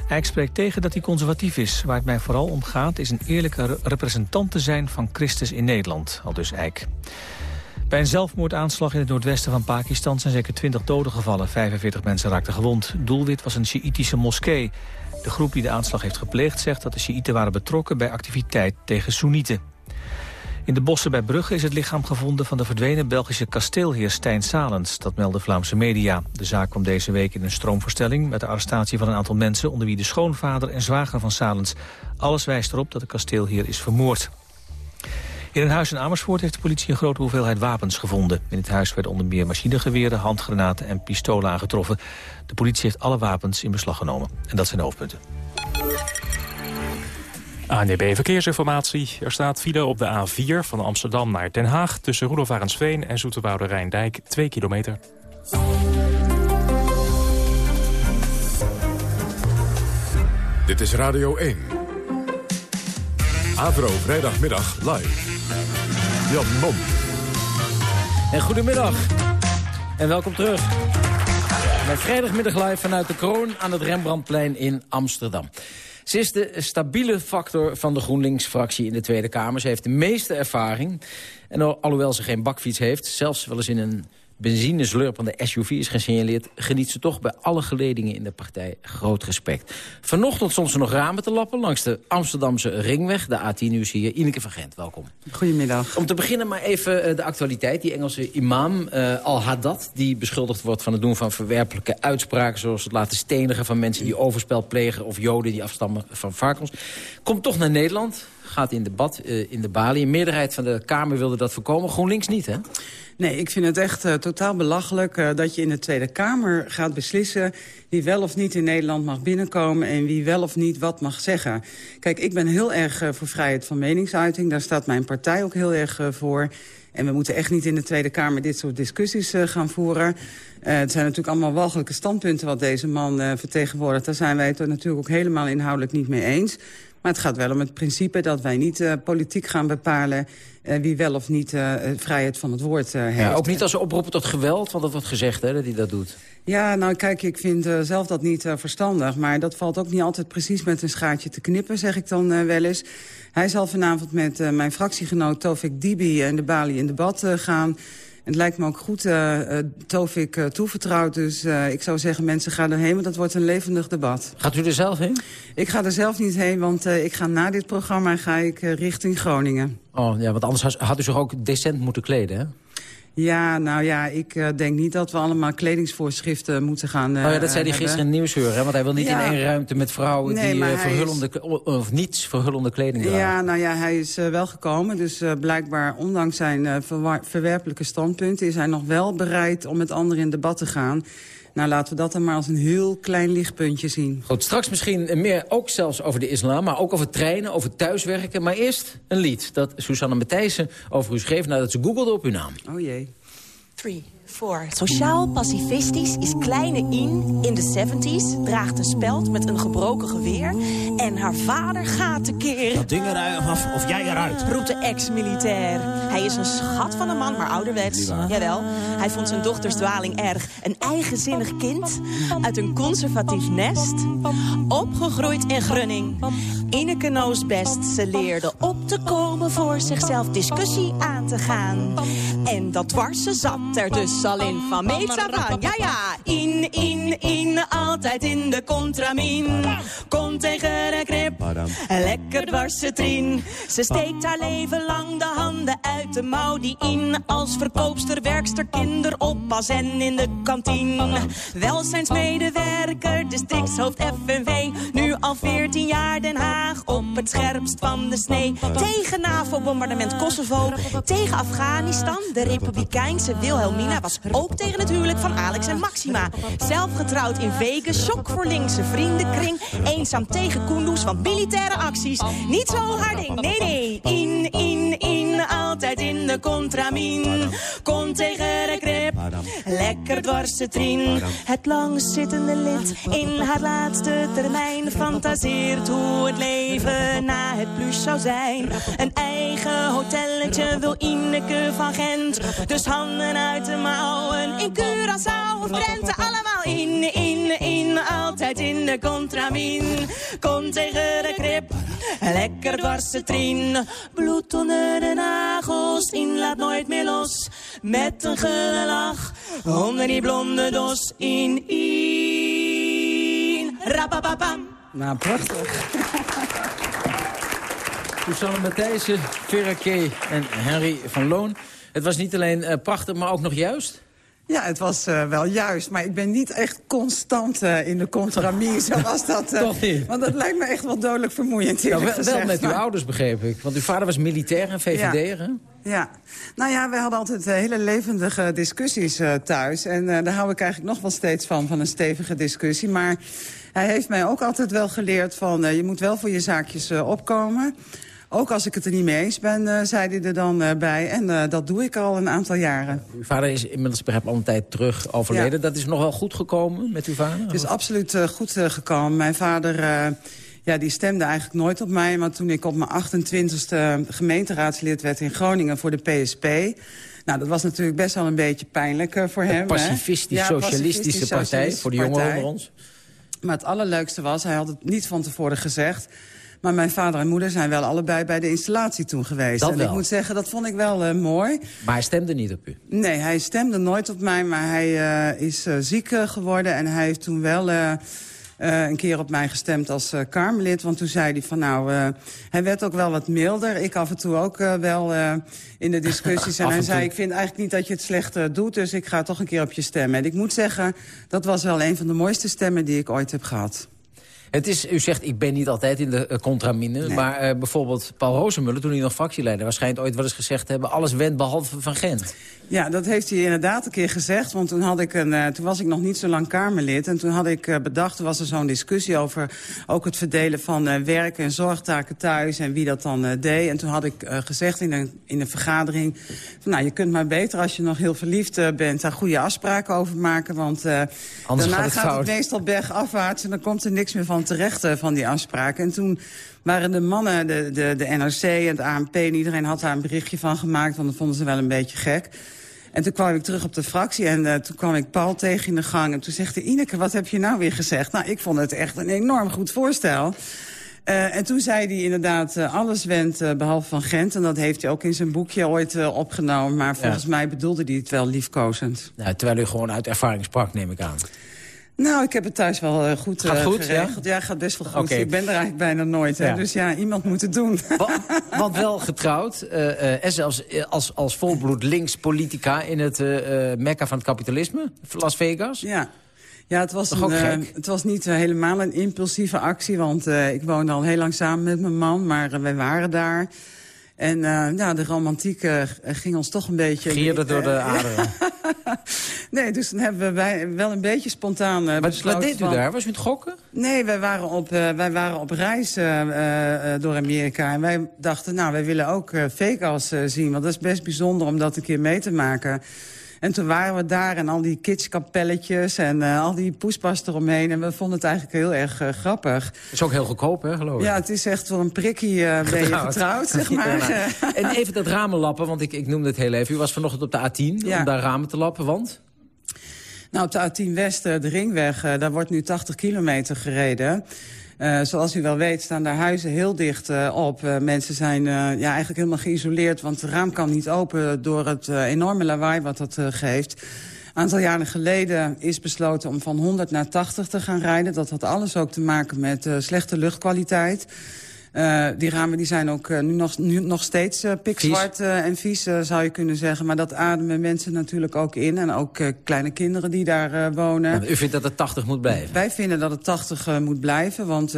Eijk spreekt tegen dat hij conservatief is. Waar het mij vooral om gaat is een eerlijke re- representant te zijn van Christus in Nederland, al dus Eijk. Bij een zelfmoordaanslag in het noordwesten van Pakistan zijn zeker 20 doden gevallen. 45 mensen raakten gewond. Doelwit was een Sjiïtische moskee. De groep die de aanslag heeft gepleegd zegt dat de Sjiïten waren betrokken bij activiteit tegen Soenieten. In de bossen bij Brugge is het lichaam gevonden van de verdwenen Belgische kasteelheer Stijn Salens. Dat melden Vlaamse media. De zaak kwam deze week in een stroomverstelling met de arrestatie van een aantal mensen... onder wie de schoonvader en zwager van Salens. Alles wijst erop dat de kasteelheer is vermoord. In een huis in Amersfoort heeft de politie een grote hoeveelheid wapens gevonden. In het huis werden onder meer machinegeweren, handgranaten en pistolen aangetroffen. De politie heeft alle wapens in beslag genomen. En dat zijn de hoofdpunten. ANDB Verkeersinformatie. Er staat file op de A4 van Amsterdam naar Den Haag... tussen Roelof Arendsveen en Zoeterwoude Rijndijk, 2 kilometer. Dit is Radio 1. Avro vrijdagmiddag live. Jan Mom. En goedemiddag. En welkom terug. Bij vrijdagmiddag live vanuit de kroon aan het Rembrandtplein in Amsterdam. Ze is de stabiele factor van de GroenLinks-fractie in de Tweede Kamer. Ze heeft de meeste ervaring. En al- alhoewel ze geen bakfiets heeft, zelfs wel eens in een benzineslurpende SUV is gesignaleerd... geniet ze toch bij alle geledingen in de partij groot respect. Vanochtend stond ze nog ramen te lappen langs de Amsterdamse ringweg. De A10 nu is hier. Ineke van Gent, welkom. Goedemiddag. Om te beginnen maar even eh, de actualiteit. Die Engelse imam eh, Al-Haddad, die beschuldigd wordt van het doen van verwerpelijke uitspraken... zoals het laten stenigen van mensen die overspel plegen... of joden die afstammen van varkens. Komt toch naar Nederland, gaat in debat eh, in de Bali. Een meerderheid van de Kamer wilde dat voorkomen. GroenLinks niet, hè? Nee, ik vind het echt uh, totaal belachelijk uh, dat je in de Tweede Kamer gaat beslissen... wie wel of niet in Nederland mag binnenkomen en wie wel of niet wat mag zeggen. Kijk, ik ben heel erg voor vrijheid van meningsuiting. Daar staat mijn partij ook heel erg voor. En we moeten echt niet in de Tweede Kamer dit soort discussies gaan voeren. het zijn natuurlijk allemaal walgelijke standpunten wat deze man vertegenwoordigt. Daar zijn wij het natuurlijk ook helemaal inhoudelijk niet mee eens. Maar het gaat wel om het principe dat wij niet uh, politiek gaan bepalen... Uh, wie wel of niet uh, vrijheid van het woord heeft. Ja, ook niet als ze oproepen tot geweld, want dat wordt gezegd hè, dat hij dat doet. Ja, nou kijk, ik vind zelf dat niet verstandig. Maar dat valt ook niet altijd precies met een schaartje te knippen, zeg ik dan wel eens. Hij zal vanavond met mijn fractiegenoot Tovik Dibi in de Bali in debat gaan... Het lijkt me ook goed, uh, uh, Tovik, uh, toevertrouwd. Dus ik zou zeggen, mensen gaan erheen, want dat wordt een levendig debat. Gaat u er zelf heen? Ik ga er zelf niet heen, want ik ga na dit programma ga ik, richting Groningen. Oh ja, want anders had u zich ook decent moeten kleden, hè? Ja, nou ja, ik uh, denk niet dat we allemaal kledingsvoorschriften moeten gaan uh, Oh ja, dat zei hij gisteren in Nieuwsuur, hè? Want hij wil niet ja. in één ruimte met vrouwen nee, die uh, verhullende, is... of niets verhullende kleding dragen. Ja, nou ja, hij is wel gekomen. Dus blijkbaar, ondanks zijn verwerpelijke standpunten... is hij nog wel bereid om met anderen in debat te gaan. Nou, laten we dat dan maar als een heel klein lichtpuntje zien. Goed, straks misschien meer ook zelfs over de islam... maar ook over treinen, over thuiswerken. Maar eerst een lied dat Susanne Matthijssen over u schreef... nadat ze googelde op uw naam. Oh jee. 3, 4. Sociaal pacifistisch is kleine In in de 70s, draagt een speld met een gebroken geweer... en haar vader gaat tekeer. Dat ding eruit of, of jij eruit. Roept de ex-militair. Hij is een schat van een man, maar ouderwets. Jawel, hij vond zijn dochters dwaling erg. Een eigenzinnig kind uit een conservatief nest. Opgegroeid in Grunning. Ineke knows best. Ze leerde op te komen voor zichzelf discussie aan te gaan. En dat dwarse zat er dus al in van meet aan. Ja, ja, in, in, in, altijd in de contramin. Kom tegen de krip, lekker dwarse trien. Ze steekt haar leven lang de handen uit de mouw die in. Als verkoopster, werkster, kinderoppas en in de kantine. Welzijnsmedewerker, districtshoofd FNV. Nu al 14 jaar Den Haag op het scherpst van de snee. Tegen NAVO-bombardement Kosovo, tegen Afghanistan. De Republikeinse Wilhelmina was ook tegen het huwelijk van Alex en Maxima. Zelf getrouwd in Vegas, shock voor linkse vriendenkring. Eenzaam tegen Kunduz, want militaire acties. Niet zo haar ding, nee nee. In, in, in, altijd in de contramin. Kom tegen de krip, lekker dwarse trien. Het langzittende lid in haar laatste termijn. Fantaseert hoe het leven na het plus zou zijn. Een eigen hotelletje wil Ineke van Gent. Dus handen uit de mouwen in Curaçao of Drenthe. Allemaal in, in, in, altijd in de contramin. Kom tegen de krip, lekker dwarse trien. Bloed onder de nagels, in laat nooit meer los. Met een gelach, onder die blonde dos. In, in, rapapapam. Nou, prachtig. Susanne Matthijssen, Vera en Henry van Loon. Het was niet alleen uh, prachtig, maar ook nog juist? Ja, het was uh, wel juist, maar ik ben niet echt constant uh, in de contramie, zoals dat... Uh, Toch niet? Want dat lijkt me echt wel dodelijk vermoeiend, nou, wel, gezegd, wel met maar... uw ouders, begreep ik. Want uw vader was militair en VVD'er, hè? Ja, nou ja, we hadden altijd hele levendige discussies thuis. En daar hou ik eigenlijk nog wel steeds van, van een stevige discussie. Maar hij heeft mij ook altijd wel geleerd van... je moet wel voor je zaakjes opkomen... Ook als ik het er niet mee eens ben, uh, zei hij er dan uh, bij. En uh, dat doe ik al een aantal jaren. Uw vader is inmiddels begrijp al een tijd terug overleden. Ja. Dat is nog wel goed gekomen met uw vader? Het is absoluut goed gekomen. Mijn vader ja, die stemde eigenlijk nooit op mij. Maar toen ik op mijn 28e gemeenteraadslid werd in Groningen voor de PSP... Nou, dat was natuurlijk best wel een beetje pijnlijk voor hem. Pacifistisch-socialistische ja, partij, voor de jongeren onder ons. Maar het allerleukste was, hij had het niet van tevoren gezegd... Maar mijn vader en moeder zijn wel allebei bij de installatie toen geweest. Dat en wel. ik moet zeggen, dat vond ik wel uh, mooi. Maar hij stemde niet op u? Nee, hij stemde nooit op mij, maar hij uh, is uh, ziek geworden. En hij heeft toen wel... Uh, een keer op mij gestemd als uh, Kamerlid. Want toen zei hij van nou, uh, hij werd ook wel wat milder. Ik af en toe ook wel in de discussies. En, en hij zei, ik vind eigenlijk niet dat je het slecht doet. Dus ik ga toch een keer op je stemmen. En ik moet zeggen, dat was wel een van de mooiste stemmen die ik ooit heb gehad. Het is, u zegt, ik ben niet altijd in de uh, contramine. Nee. Maar uh, bijvoorbeeld Paul Rozemuller, toen hij nog fractieleider was... schijnt ooit wel eens gezegd te hebben... alles went behalve van Gent. Ja, dat heeft hij inderdaad een keer gezegd. Want toen, had ik een, uh, toen was ik nog niet zo lang Kamerlid. En toen had ik bedacht, er was er zo'n discussie over... ook het verdelen van werk en zorgtaken thuis en wie dat dan deed. En toen had ik gezegd in een, in een vergadering... Van, nou, je kunt maar beter als je nog heel verliefd bent... daar goede afspraken over maken. Want daarna gaat het, gaat het meestal bergafwaarts... en dan komt er niks meer van terecht uh, van die afspraken. En toen waren de mannen, de, de, de NRC en het ANP... en iedereen had daar een berichtje van gemaakt... want dat vonden ze wel een beetje gek. En toen kwam ik terug op de fractie en uh, toen kwam ik Paul tegen in de gang. En toen zegt hij, Ineke, wat heb je nou weer gezegd? Nou, ik vond het echt een enorm goed voorstel. Uh, en toen zei hij inderdaad, uh, alles went uh, behalve van Gent. En dat heeft hij ook in zijn boekje ooit opgenomen. Maar volgens ja. mij bedoelde hij het wel liefkozend. Terwijl u gewoon uit ervaring sprak, neem ik aan. Nou, ik heb het thuis wel uh, goed, gaat goed geregeld. Ja? ja, gaat best wel goed. Okay. Ik ben er eigenlijk bijna nooit. Hè? Ja. Dus ja, iemand moet het doen. Want, want wel getrouwd. Uh, uh, en zelfs als, als volbloed links politica in het mekka van het kapitalisme. Las Vegas. Ja. Ja, het was, een, het was niet helemaal een impulsieve actie. Want ik woonde al heel lang samen met mijn man. Maar wij waren daar. En uh, ja, de romantiek uh, ging ons toch een beetje... Gierde door de aderen. nee, dus dan hebben wij wel een beetje spontaan uh, wat, wat deed u van... daar? Was u het gokken? Nee, wij waren op, uh, wij waren op reis uh, door Amerika. En wij dachten, nou, wij willen ook Vegas zien. Want dat is best bijzonder om dat een keer mee te maken. En toen waren we daar en al die kitschkapelletjes en uh, al die poespas eromheen. En we vonden het eigenlijk heel erg uh, grappig. Het is ook heel goedkoop, hè, geloof ik? Ja, het is echt voor een prikkie uh, ben je getrouwd, zeg maar. en even dat ramen lappen, want ik, ik noemde het heel even. U was vanochtend op de A10 ja. om daar ramen te lappen, want... Nou, op de A10 West, de ringweg, daar wordt nu 80 kilometer gereden. Uh, zoals u wel weet staan daar huizen heel dicht uh, op. Uh, mensen zijn ja, eigenlijk helemaal geïsoleerd, want het raam kan niet open... door het enorme lawaai wat dat geeft. Een aantal jaren geleden is besloten om van 100 naar 80 te gaan rijden. Dat had alles ook te maken met slechte luchtkwaliteit. Uh, die ramen die zijn ook uh, nu, nog, nu nog steeds uh, pikzwart en vies, zou je kunnen zeggen. Maar dat ademen mensen natuurlijk ook in. En ook kleine kinderen die daar wonen. U vindt dat het 80 moet blijven? Wij vinden dat het 80 moet blijven, want...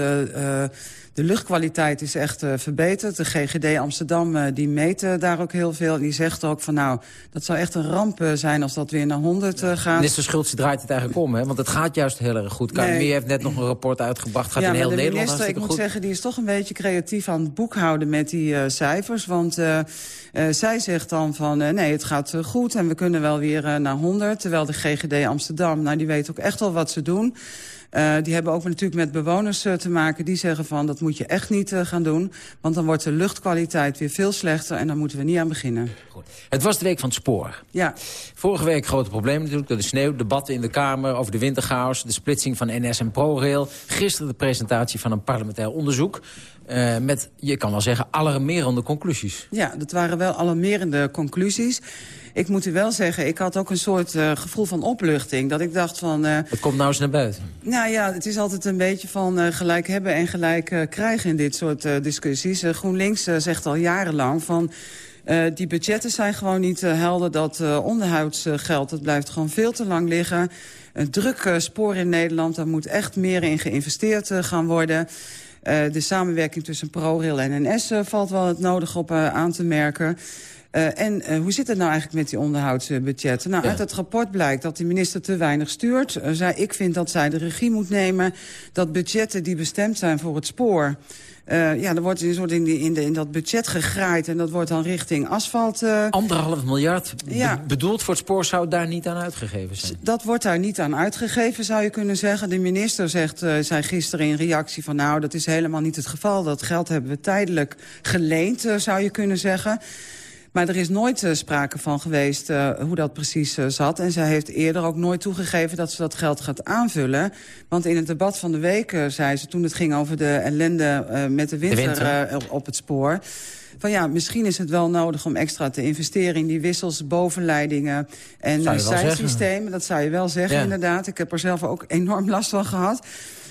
De luchtkwaliteit is echt uh, verbeterd. De GGD Amsterdam uh, die meet uh, daar ook heel veel. En die zegt ook van nou, dat zou echt een ramp zijn als dat weer naar 100 gaat. Minister Schultz draait het eigenlijk om, hè? want het gaat juist heel erg goed. KMI nee. heeft net nog een rapport uitgebracht. Gaat ja, in heel de Nederland minister, ik moet zeggen, die is toch een beetje creatief aan het boekhouden met die cijfers. Want zij zegt dan van nee, het gaat goed en we kunnen wel weer naar 100. Terwijl de GGD Amsterdam, nou die weet ook echt wel wat ze doen. Uh, die hebben ook natuurlijk met bewoners uh, te maken. Die zeggen van dat moet je echt niet uh, gaan doen. Want dan wordt de luchtkwaliteit weer veel slechter. En daar moeten we niet aan beginnen. Goed. Het was de week van het spoor. Ja. Vorige week grote problemen natuurlijk. Door de sneeuw, debatten in de Kamer over de winterchaos. De splitsing van NS en ProRail. Gisteren de presentatie van een parlementair onderzoek. Uh, met, je kan wel zeggen, alarmerende conclusies. Ja, dat waren wel alarmerende conclusies. Ik moet u wel zeggen, ik had ook een soort uh, gevoel van opluchting. Dat ik dacht van... Uh, het komt nou eens naar buiten. Nou ja, het is altijd een beetje van gelijk hebben en gelijk krijgen in dit soort discussies. GroenLinks zegt al jarenlang van... Uh, die budgetten zijn gewoon niet uh, helder. Dat uh, onderhoudsgeld, dat blijft gewoon veel te lang liggen. Een druk spoor in Nederland, daar moet echt meer in geïnvesteerd gaan worden. De samenwerking tussen ProRail en NS valt wel het nodig op aan te merken. Uh, en uh, hoe zit het nou eigenlijk met die onderhoudsbudgetten? Nou, ja. uit het rapport blijkt dat de minister te weinig stuurt. Uh, zij, ik vind dat zij de regie moet nemen. Dat budgetten die bestemd zijn voor het spoor... Uh, ja, er wordt een soort in, die, in, de, in dat budget gegraaid en dat wordt dan richting asfalt... Uh, Anderhalf miljard ja. be bedoeld voor het spoor zou daar niet aan uitgegeven zijn? Dat wordt daar niet aan uitgegeven, zou je kunnen zeggen. De minister zegt, uh, zei gisteren in reactie van... nou, dat is helemaal niet het geval. Dat geld hebben we tijdelijk geleend, zou je kunnen zeggen. Maar er is nooit uh, sprake van geweest uh, hoe dat precies uh, zat. En zij heeft eerder ook nooit toegegeven dat ze dat geld gaat aanvullen. Want in het debat van de week zei ze, toen het ging over de ellende met de winter, de winter. op het spoor van ja, misschien is het wel nodig om extra te investeren in die wissels, bovenleidingen en zijsystemen. Dat zou je wel zeggen, ja. inderdaad. Ik heb er zelf ook enorm last van gehad.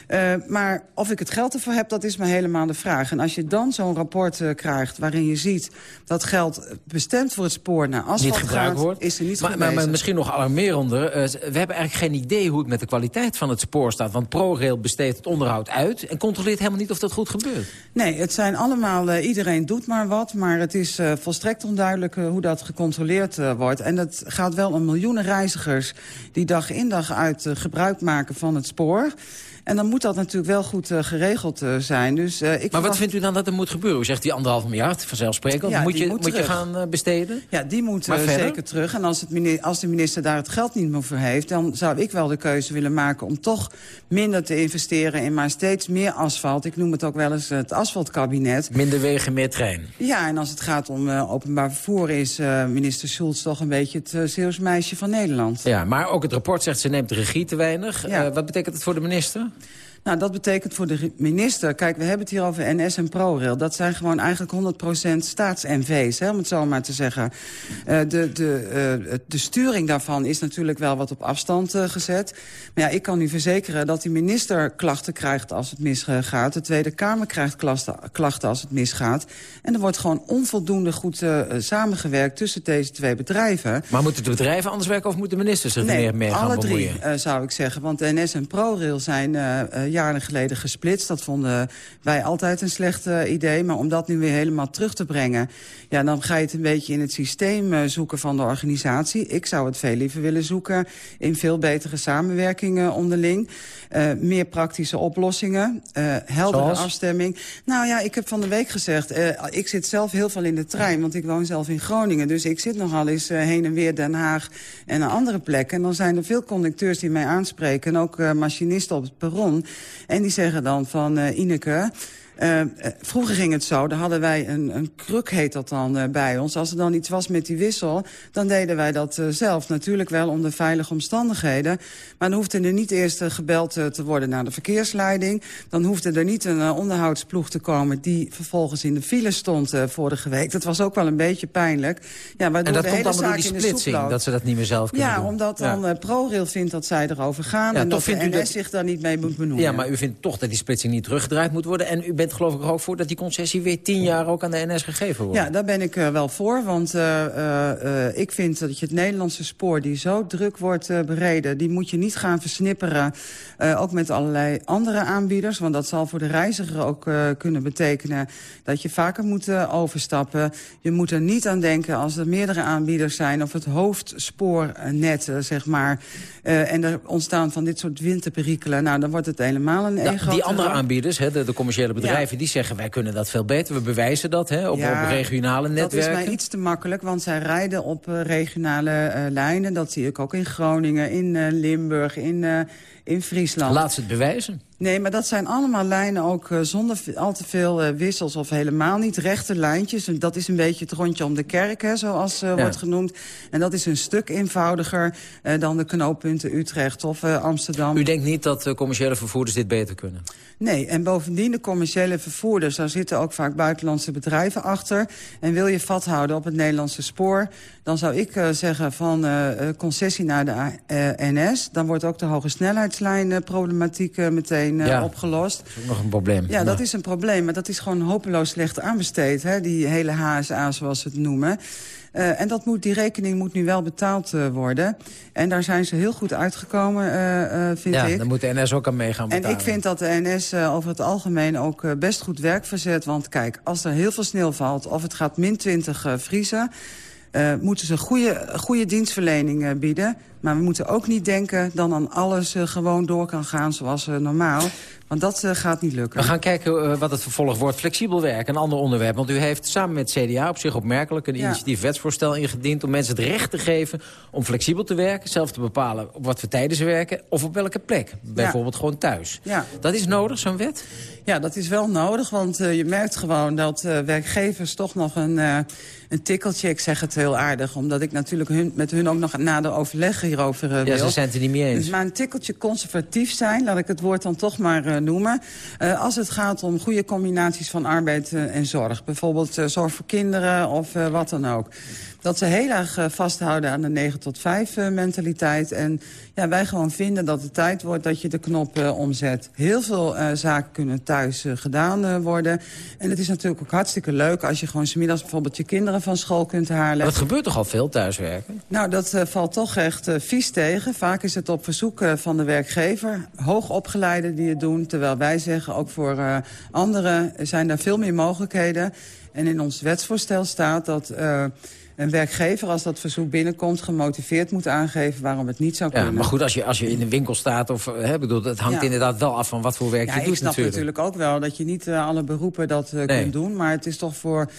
Uh, maar of ik het geld ervoor heb, dat is me helemaal de vraag. En als je dan zo'n rapport uh, krijgt waarin je ziet... dat geld bestemd voor het spoor naar asfalt niet gebruikt gaat, wordt. is er niet maar, maar, maar, misschien nog alarmerender. Uh, we hebben eigenlijk geen idee hoe het met de kwaliteit van het spoor staat. Want ProRail besteedt het onderhoud uit... en controleert helemaal niet of dat goed gebeurt. Nee, het zijn allemaal... iedereen doet maar wat, maar het is volstrekt onduidelijk... hoe dat gecontroleerd wordt. En het gaat wel om miljoenen reizigers... die dag in dag uit gebruik maken van het spoor... En dan moet dat natuurlijk wel goed uh, geregeld uh, zijn. Dus, uh, ik maar verwacht... wat vindt u dan dat er moet gebeuren? U zegt die anderhalf miljard, vanzelfsprekend. Ja, moet, je, moet, moet je gaan besteden? Ja, die moet zeker terug. En als, het als de minister daar het geld niet meer voor heeft... dan zou ik wel de keuze willen maken om toch minder te investeren... in maar steeds meer asfalt. Ik noem het ook wel eens het asfaltkabinet. Minder wegen, meer trein. Ja, en als het gaat om openbaar vervoer... is minister Schulz toch een beetje het uh, meisje van Nederland. Ja, maar ook het rapport zegt ze neemt de regie te weinig. Ja. wat betekent het voor de minister? Nou, dat betekent voor de minister... Kijk, we hebben het hier over NS en ProRail. Dat zijn gewoon eigenlijk 100% staats-NV's, om het zo maar te zeggen. Uh, de, de, uh, de sturing daarvan is natuurlijk wel wat op afstand uh, gezet. Maar ja, ik kan u verzekeren dat de minister klachten krijgt als het misgaat. De Tweede Kamer krijgt klachten, als het misgaat. En er wordt gewoon onvoldoende goed samengewerkt tussen deze twee bedrijven. Maar moeten de bedrijven anders werken of moet de minister zich nee, er meer mee gaan alle bemoeien? drie, zou ik zeggen. Want NS en ProRail zijn jaren geleden gesplitst. Dat vonden wij altijd een slecht eh, idee. Maar om dat nu weer helemaal terug te brengen... ja, dan ga je het een beetje in het systeem eh, zoeken van de organisatie. Ik zou het veel liever willen zoeken in veel betere samenwerkingen onderling. Uh, meer praktische oplossingen, uh, heldere Zoals? afstemming. Nou ja, ik heb van de week gezegd... Uh, ik zit zelf heel veel in de trein, want ik woon zelf in Groningen. Dus ik zit nogal eens heen en weer Den Haag en naar andere plekken. En dan zijn er veel conducteurs die mij aanspreken... en ook machinisten op het perron. En die zeggen dan van Ineke... Uh, vroeger ging het zo, daar hadden wij een, een kruk, heet dat dan, uh, bij ons. Als er dan iets was met die wissel, dan deden wij dat uh, zelf. Natuurlijk wel onder veilige omstandigheden. Maar dan hoefde er niet eerst gebeld te worden naar de verkeersleiding. Dan hoefde er niet een onderhoudsploeg te komen... die vervolgens in de file stond vorige week. Dat was ook wel een beetje pijnlijk. Ja, en dat komt allemaal door die splitsing, dat ze dat niet meer zelf kunnen ja, doen. Omdat ja, omdat dan ProRail vindt dat zij erover gaan... Ja, en dat de NS dat... zich daar niet mee moet bemoeien. Ja, maar u vindt toch dat die splitsing niet teruggedraaid moet worden... en u bent geloof ik er ook voor dat die concessie weer tien jaar ook aan de NS gegeven wordt. Ja, daar ben ik uh, wel voor, want uh, uh, ik vind dat je het Nederlandse spoor... die zo druk wordt bereden, die moet je niet gaan versnipperen. ook met allerlei andere aanbieders, want dat zal voor de reiziger ook kunnen betekenen... dat je vaker moet overstappen. Je moet er niet aan denken als er meerdere aanbieders zijn... of het hoofdspoornet, zeg maar... en er ontstaan van dit soort winterperikelen... nou, dan wordt het helemaal een ja, Die andere aanbieders, hè, de, de commerciële bedrijven... Ja. die zeggen wij kunnen dat veel beter. We bewijzen dat hè, op, op regionale netwerken. Dat is mij iets te makkelijk, want zij rijden op uh, regionale uh, lijnen. Dat zie ik ook in Groningen, in uh, Limburg, in, in Friesland. Laat ze het bewijzen. Nee, maar dat zijn allemaal lijnen ook uh, zonder al te veel uh, wissels of helemaal niet. Rechte lijntjes, en dat is een beetje het rondje om de kerk, hè, zoals uh, ja. wordt genoemd. En dat is een stuk eenvoudiger dan de knooppunten Utrecht of Amsterdam. U denkt niet dat commerciële vervoerders dit beter kunnen? Nee, en bovendien de commerciële vervoerders... daar zitten ook vaak buitenlandse bedrijven achter. En wil je vat houden op het Nederlandse spoor... dan zou ik uh, zeggen van uh, concessie naar de uh, NS. Dan wordt ook de hoge snelheidslijnproblematiek meteen ja, opgelost. Dat is ook nog een probleem. Ja, dat is een probleem. Maar dat is gewoon hopeloos slecht aanbesteed. Hè? Die hele HSA, zoals we het noemen. Uh, en dat moet, die rekening moet nu wel betaald uh, worden. En daar zijn ze heel goed uitgekomen, uh, vind ja, ik. daar moet de NS ook aan mee gaan betalen. En ik vind dat de NS over het algemeen ook best goed werk verzet. Want kijk, als er heel veel sneeuw valt of het gaat min 20 vriezen... moeten ze goede, goede dienstverlening bieden. Maar we moeten ook niet denken dan aan alles gewoon door kan gaan zoals normaal. Want dat uh, gaat niet lukken. We gaan kijken uh, wat het vervolg wordt. Flexibel werken, een ander onderwerp. Want u heeft samen met CDA op zich opmerkelijk... een ja. initiatief wetsvoorstel ingediend om mensen het recht te geven... om flexibel te werken, zelf te bepalen op wat voor tijden ze werken... of op welke plek. Bijvoorbeeld ja. gewoon thuis. Ja. Dat is nodig, zo'n wet? Ja, dat is wel nodig, want uh, je merkt gewoon dat werkgevers toch nog een, een tikkeltje... ik zeg het heel aardig, omdat ik natuurlijk hun, met hun ook nog nader overleg hierover wil. Ja, ze zijn het er niet mee eens. Maar een tikkeltje conservatief zijn, laat ik het woord dan toch maar noemen. Uh, als het gaat om goede combinaties van arbeid uh, en zorg. Bijvoorbeeld uh, zorg voor kinderen of wat dan ook. Dat ze heel erg vasthouden aan de 9 tot 5 mentaliteit. En ja, wij gewoon vinden dat het tijd wordt dat je de knop omzet. Heel veel zaken kunnen thuis gedaan worden. En het is natuurlijk ook hartstikke leuk als je gewoon smiddags bijvoorbeeld je kinderen van school kunt halen. Maar dat gebeurt toch al veel thuiswerken? Nou, dat valt toch echt vies tegen. Vaak is het op verzoek van de werkgever. Hoogopgeleiden die het doen, terwijl wij zeggen... ook voor anderen zijn daar veel meer mogelijkheden. En in ons wetsvoorstel staat dat... Een werkgever, als dat verzoek binnenkomt... gemotiveerd moet aangeven waarom het niet zou kunnen. Ja, maar goed, als je, als je in de winkel staat... Of, hè, bedoel, het hangt ja. inderdaad wel af van wat voor werk ja, je doet ik snap natuurlijk. natuurlijk ook wel dat je niet uh, alle beroepen dat uh, Nee. kunt doen. Maar het is toch voor...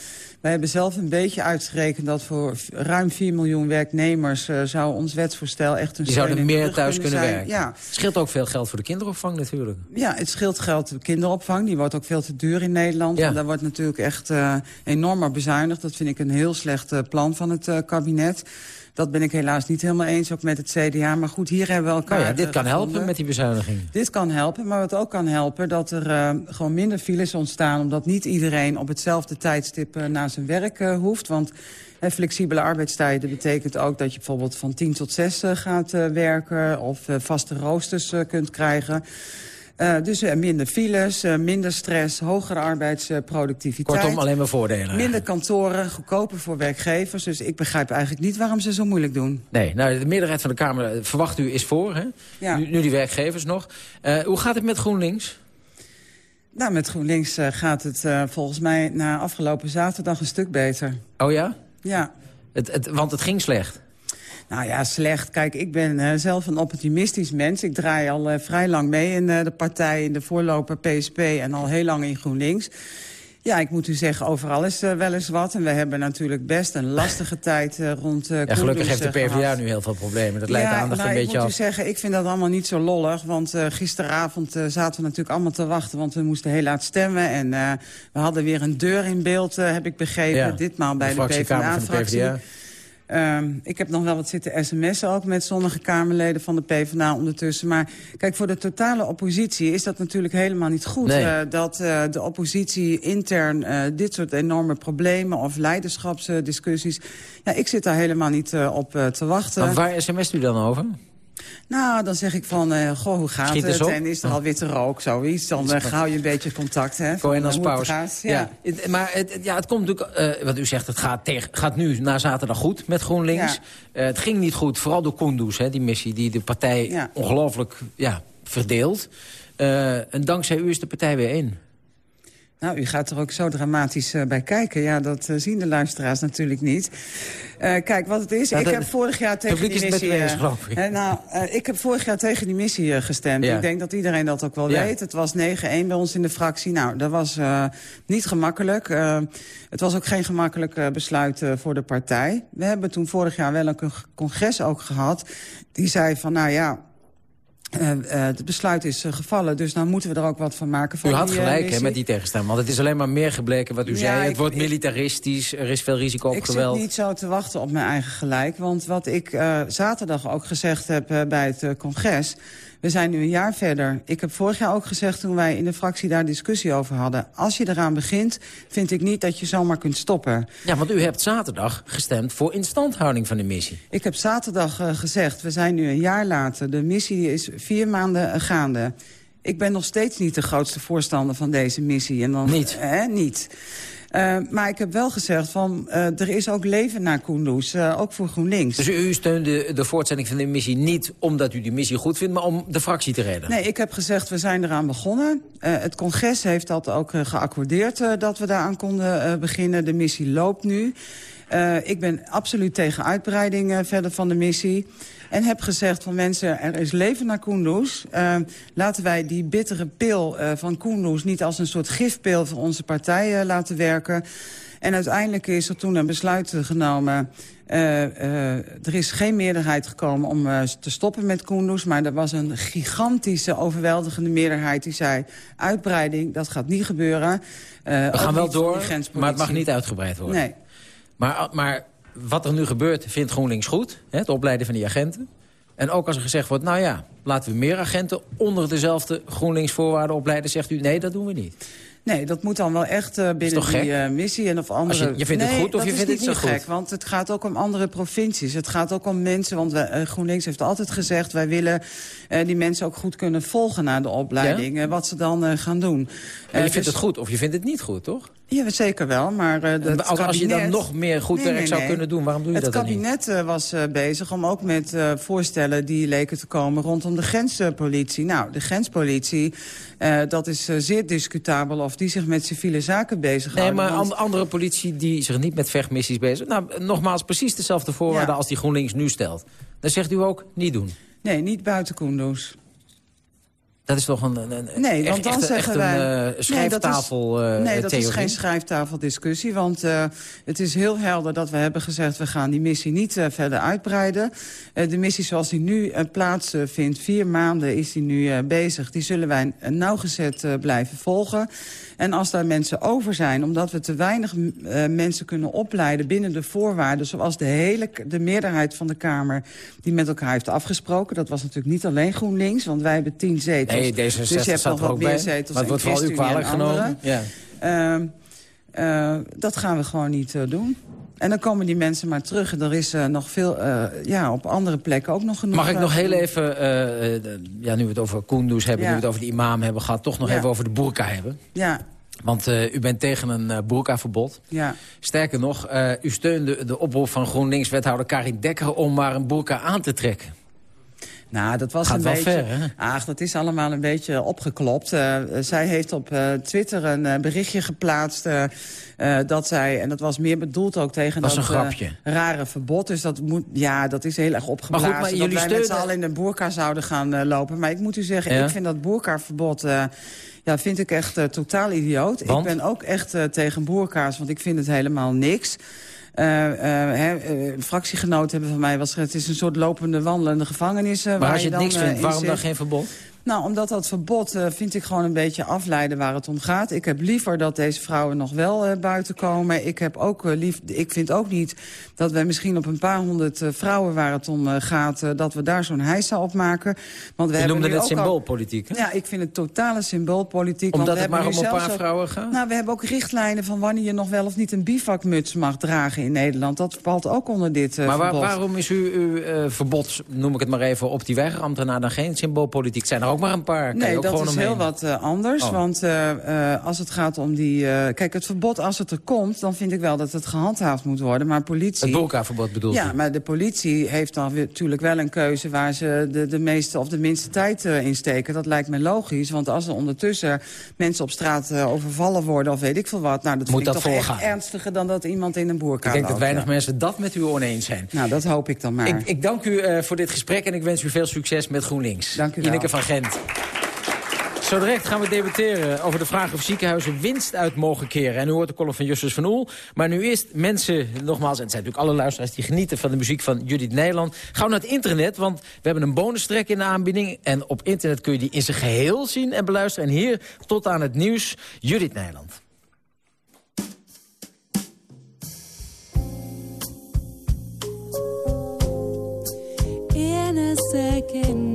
Wij hebben zelf een beetje uitgerekend dat voor ruim 4 miljoen werknemers... uh, zou ons wetsvoorstel echt een Die zouden meer thuis kunnen werken. Ja. Het scheelt ook veel geld voor de kinderopvang natuurlijk. Ja, het scheelt geld de kinderopvang. Die wordt ook veel te duur in Nederland. Ja. En daar wordt natuurlijk echt uh, enorm bezuinigd. Dat vind ik een heel slecht uh, plan van het kabinet. Dat ben ik helaas niet helemaal eens, ook met het CDA. Maar goed, hier hebben we elkaar Nou ja, dit uh, kan helpen met die bezuiniging. Dit kan helpen, maar wat ook kan helpen... dat er uh, gewoon minder files ontstaan... omdat niet iedereen op hetzelfde tijdstip uh, naar zijn werk uh, hoeft. Want flexibele arbeidstijden betekent ook... dat je bijvoorbeeld van 10 tot 6 uh, gaat werken... of vaste roosters kunt krijgen... Uh, dus uh, minder files, uh, minder stress, hogere arbeidsproductiviteit. Kortom, alleen maar voordelen. Minder kantoren, goedkoper voor werkgevers. Dus ik begrijp eigenlijk niet waarom ze zo moeilijk doen. Nee, nou, de meerderheid van de Kamer, verwacht u, is voor. Hè? Ja. Nu, nu die werkgevers nog. hoe gaat het met GroenLinks? Nou, met GroenLinks gaat het volgens mij na afgelopen zaterdag een stuk beter. Oh ja? Ja. Het, het, want het ging slecht? Nou ja, slecht. Kijk, ik ben uh, zelf een optimistisch mens. Ik draai al uh, vrij lang mee in uh, de partij, in de voorloper PSP... en al heel lang in GroenLinks. Ja, ik moet u zeggen, overal is uh, wel eens wat. En we hebben natuurlijk best een lastige tijd uh, rond uh, ja, Gelukkig heeft de PvdA gehad. nu heel veel problemen. Dat leidt ja, de aandacht nou, een beetje af. Ik moet u zeggen, ik vind dat allemaal niet zo lollig. Want gisteravond zaten we natuurlijk allemaal te wachten. Want we moesten heel laat stemmen. En we hadden weer een deur in beeld, heb ik begrepen. Ja, Ditmaal bij de, de PvdA-fractie. Um, ik heb nog wel wat zitten sms'en ook met sommige Kamerleden van de PvdA ondertussen. Maar kijk, voor de totale oppositie is dat natuurlijk helemaal niet goed. Nee. Uh, dat uh, de oppositie intern uh, dit soort enorme problemen of leiderschapsdiscussies... ja, ik zit daar helemaal niet op te wachten. Maar waar sms't u dan over? Nou, dan zeg ik van, uh, goh, hoe gaat Schiet het? En is er al witte rook, zoiets? Dan uh, hou je een beetje contact, hè? Cohen als het pauze. Ja. ja. Maar het, ja, het komt natuurlijk, uh, wat u zegt, het gaat, tegen, gaat nu na zaterdag goed met GroenLinks. Ja. het ging niet goed, vooral door Kunduz, hè, die missie die de partij Ja. ongelooflijk ja, verdeelt. en dankzij u is de partij weer één. Nou, u gaat er ook zo dramatisch uh, bij kijken. Ja, dat uh, zien de luisteraars natuurlijk niet. Uh, kijk, wat het is, Ja, ik heb vorig jaar tegen die is missie... u eens, eh, nou, eh, ik heb vorig jaar tegen die missie eh, gestemd. Ja. Ik denk dat iedereen dat ook wel Ja. weet. Het was 9-1 bij ons in de fractie. Nou, dat was eh, niet gemakkelijk. Eh, het was ook geen gemakkelijk eh, besluit eh, voor de partij. We hebben toen vorig jaar wel een con- congres ook gehad. Die zei van, nou ja... eh, eh, het besluit is eh, gevallen, dus dan moeten we er ook wat van maken. Van U had die, eh, gelijk hè, met die tegenstelling. Want het is alleen maar meer gebleken wat u Ja, zei. Het ik- wordt ik- militaristisch, er is veel risico op Ik geweld. zit niet zo te wachten op mijn eigen gelijk. Want wat ik uh, zaterdag ook gezegd heb uh, bij het uh, congres... we zijn nu een jaar verder. Ik heb vorig jaar ook gezegd toen wij in de fractie daar discussie over hadden... als je eraan begint, vind ik niet dat je zomaar kunt stoppen. Ja, want u hebt zaterdag gestemd voor instandhouding van de missie. Ik heb zaterdag uh, gezegd, we zijn nu een jaar later. De missie is vier maanden uh, gaande. Ik ben nog steeds niet de grootste voorstander van deze missie. En dan, Niet? Eh, niet. Uh, maar ik heb wel gezegd van, uh, er is ook leven naar Kunduz, uh, ook voor GroenLinks. Dus u steunde de voortzetting van de missie niet omdat u die missie goed vindt... maar om de fractie te redden? Nee, ik heb gezegd, we zijn eraan begonnen. Het congres heeft dat ook geaccordeerd dat we daaraan konden beginnen. De missie loopt nu. Ik ben absoluut tegen uitbreiding verder van de missie. En heb gezegd van mensen, er is leven naar Kunduz. Uh, laten wij die bittere pil uh, van Kunduz niet als een soort gifpil voor onze partij uh, laten werken. En uiteindelijk is er toen een besluit genomen... Uh, er is geen meerderheid gekomen om te stoppen met Kunduz... maar er was een gigantische, overweldigende meerderheid die zei... uitbreiding, dat gaat niet gebeuren. We gaan wel door, maar het mag niet uitgebreid worden. Nee. Maar, maar wat er nu gebeurt, vindt GroenLinks goed. Hè, het opleiden van die agenten. En ook als er gezegd wordt, nou ja, laten we meer agenten... onder dezelfde GroenLinks voorwaarden opleiden, zegt u... nee, dat doen we niet. Nee, dat moet dan wel echt uh, binnen die uh, missie en of andere... je, je vindt nee, het goed of je vindt het zo goed? gek, want het gaat ook om andere provincies. Het gaat ook om mensen, want we, uh, GroenLinks heeft altijd gezegd... wij willen die mensen ook goed kunnen volgen na de opleiding. Ja? Wat ze dan gaan doen. Maar je vindt dus- het goed of je vindt het niet goed, toch? Ja, zeker wel, maar... Uh, het als, als je dan nog meer goed Nee, werk nee, zou nee. kunnen doen, waarom doe je Het dat dan niet? kabinet uh, was uh, bezig om ook met uh, voorstellen die leken te komen rondom de grenspolitie. Nou, de grenspolitie, dat is zeer discutabel of die zich met civiele zaken Nee, bezighouden. maar want- andere politie die zich niet met vechtmissies bezig... Nou, nogmaals, precies dezelfde voorwaarden Ja. als die GroenLinks nu stelt. Dan zegt u ook, niet doen. Nee, niet buiten Kunduz. Dat is toch een, Nee, want dan echt, zeggen echt wij... een uh, schrijftafel nee, dat is, uh, nee, dat is geen schrijftafeldiscussie. Want uh, het is heel helder dat we hebben gezegd... we gaan die missie niet uh, verder uitbreiden. De missie zoals die nu plaatsvindt, vier maanden is die nu bezig... die zullen wij nauwgezet blijven volgen. En als daar mensen over zijn, omdat we te weinig uh, mensen kunnen opleiden... binnen de voorwaarden, zoals de, hele, de meerderheid van de Kamer... die met elkaar heeft afgesproken. Dat was natuurlijk niet alleen GroenLinks, want wij hebben tien zetels. Nee, D66 dus je hebt staat nog wat ook meer bij. zetels Maar wordt vooral u kwalijk genomen. Ja. Uh, uh, dat gaan we gewoon niet uh, doen. En dan komen die mensen maar terug. En er is uh, nog veel, uh, ja, op andere plekken ook nog genoeg... Mag ik nog heel even, uh, ja, nu we het over Kunduz hebben... Ja. nu we het over de imam hebben gehad... toch nog ja. even over de burka hebben? Ja. Want u bent tegen een burkaverbod. Ja. Sterker nog, u steunde de oproep van GroenLinks-wethouder Karin Dekker... om maar een burka aan te trekken. Nou, dat was Gaat een wel beetje. ver, hè? Ach, dat is allemaal een beetje opgeklopt. Uh, zij heeft op uh, Twitter een uh, berichtje geplaatst dat zij, en dat was meer bedoeld ook tegen dat, dat een grapje. rare verbod. Dus dat moet, ja, dat is heel erg opgeblazen. Maar goed, maar dat jullie wij met z'n steunen- allen in een boerka zouden gaan lopen. Maar ik moet u zeggen, Ja? ik vind dat boerkaverbod. ja, vind ik echt totaal idioot. Want? Ik ben ook echt tegen boerka's, want ik vind het helemaal niks. Uh, uh, hè, uh, fractiegenoten hebben van mij was het is een soort lopende wandelende gevangenis. Maar waar als je het niks vindt, in waarom dan geen verbod? Nou, omdat dat verbod uh, vind ik gewoon een beetje afleiden waar het om gaat. Ik heb liever dat deze vrouwen nog wel uh, buiten komen. Ik, heb ook, uh, lief, ik vind ook niet dat we misschien op een paar honderd vrouwen waar het om gaat... dat we daar zo'n heisa op maken. Want we Je noemde het ook symboolpolitiek? Al, ja, ik vind het totale symboolpolitiek. Omdat want we het maar om een paar ook- vrouwen gaat? Nou, we hebben ook richtlijnen van wanneer je nog wel of niet een bivakmuts mag dragen in Nederland. Dat valt ook onder dit maar waar- waarom is u, uw verbod, noem ik het maar even, op die weigerambtenaar dan geen symboolpolitiek? Zijn er ook maar een paar? Je Nee, dat is omheen? heel wat uh, anders. Oh. Want uh, uh, als het gaat om die... kijk, het verbod als het er komt... dan vind ik wel dat het gehandhaafd moet worden. Maar politie... Het burkaverbod bedoelt Ja, u? maar de politie heeft dan weer, natuurlijk wel een keuze... waar ze de, de meeste of de minste tijd in steken. Dat lijkt me logisch. Want als er ondertussen mensen op straat overvallen worden... of weet ik veel wat... nou, dat Moet vind dat ik toch echt ernstiger... dan dat iemand in een boerka Ik denk dat weinig ja. mensen dat met u oneens zijn. Nou, dat hoop ik dan maar. Ik, ik dank u voor dit gesprek en ik wens u veel succes met GroenLinks. Dank u wel. Ineke van Gent. Zo direct gaan we debatteren over de vraag of ziekenhuizen winst uit mogen keren. En u hoort de column van Justus van Oel. Maar nu eerst mensen, nogmaals, en het zijn natuurlijk alle luisteraars... die genieten van de muziek van Judith Nederland. Gauw naar het internet, want we hebben een bonustrek in de aanbieding. En op internet kun je die in zijn geheel zien en beluisteren. En hier tot aan het nieuws, Judith Nederland. In a second,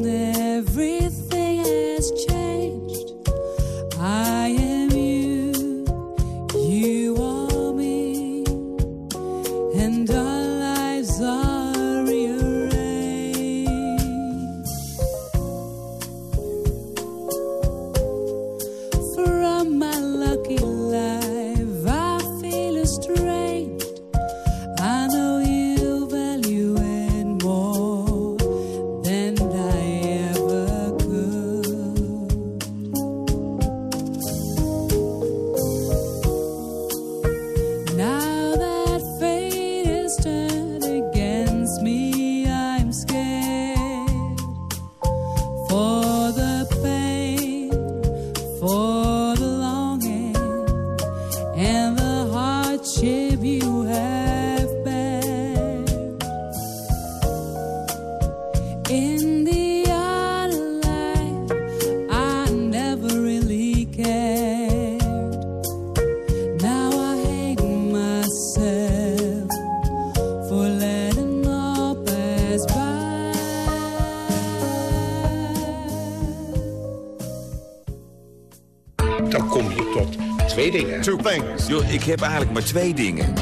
heb eigenlijk maar twee dingen.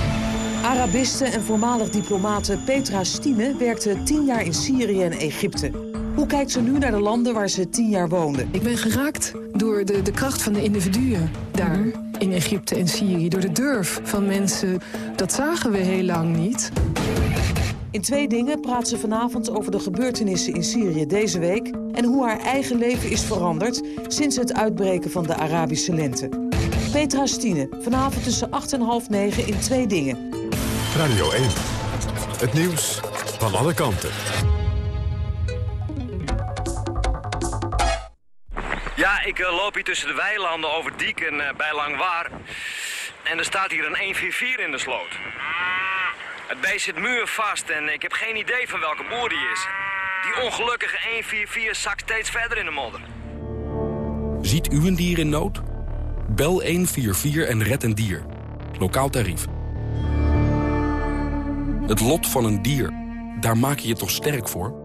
Arabiste en voormalig diplomate Petra Stine werkte tien jaar in Syrië en Egypte. Hoe kijkt ze nu naar de landen waar ze tien jaar woonde? Ik ben geraakt door de, de kracht van de individuen daar in Egypte en Syrië. Door de durf van mensen. Dat zagen we heel lang niet. In twee dingen praat ze vanavond over de gebeurtenissen in Syrië deze week... en hoe haar eigen leven is veranderd sinds het uitbreken van de Arabische lente. Petra Stine, vanavond tussen 8 en half negen in twee dingen. Radio 1. Het nieuws van alle kanten. Ja, ik eh, loop hier tussen de weilanden over Diek en eh, bij Langwaar. En er staat hier een 144 in de sloot. Het beest zit muurvast en ik heb geen idee van welke boer die is. Die ongelukkige 144 zakt steeds verder in de modder. Ziet u een dier in nood? Bel 144 en red een dier. Lokaal tarief. Het lot van een dier, daar maak je je toch sterk voor?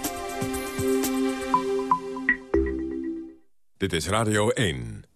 Dit is Radio 1.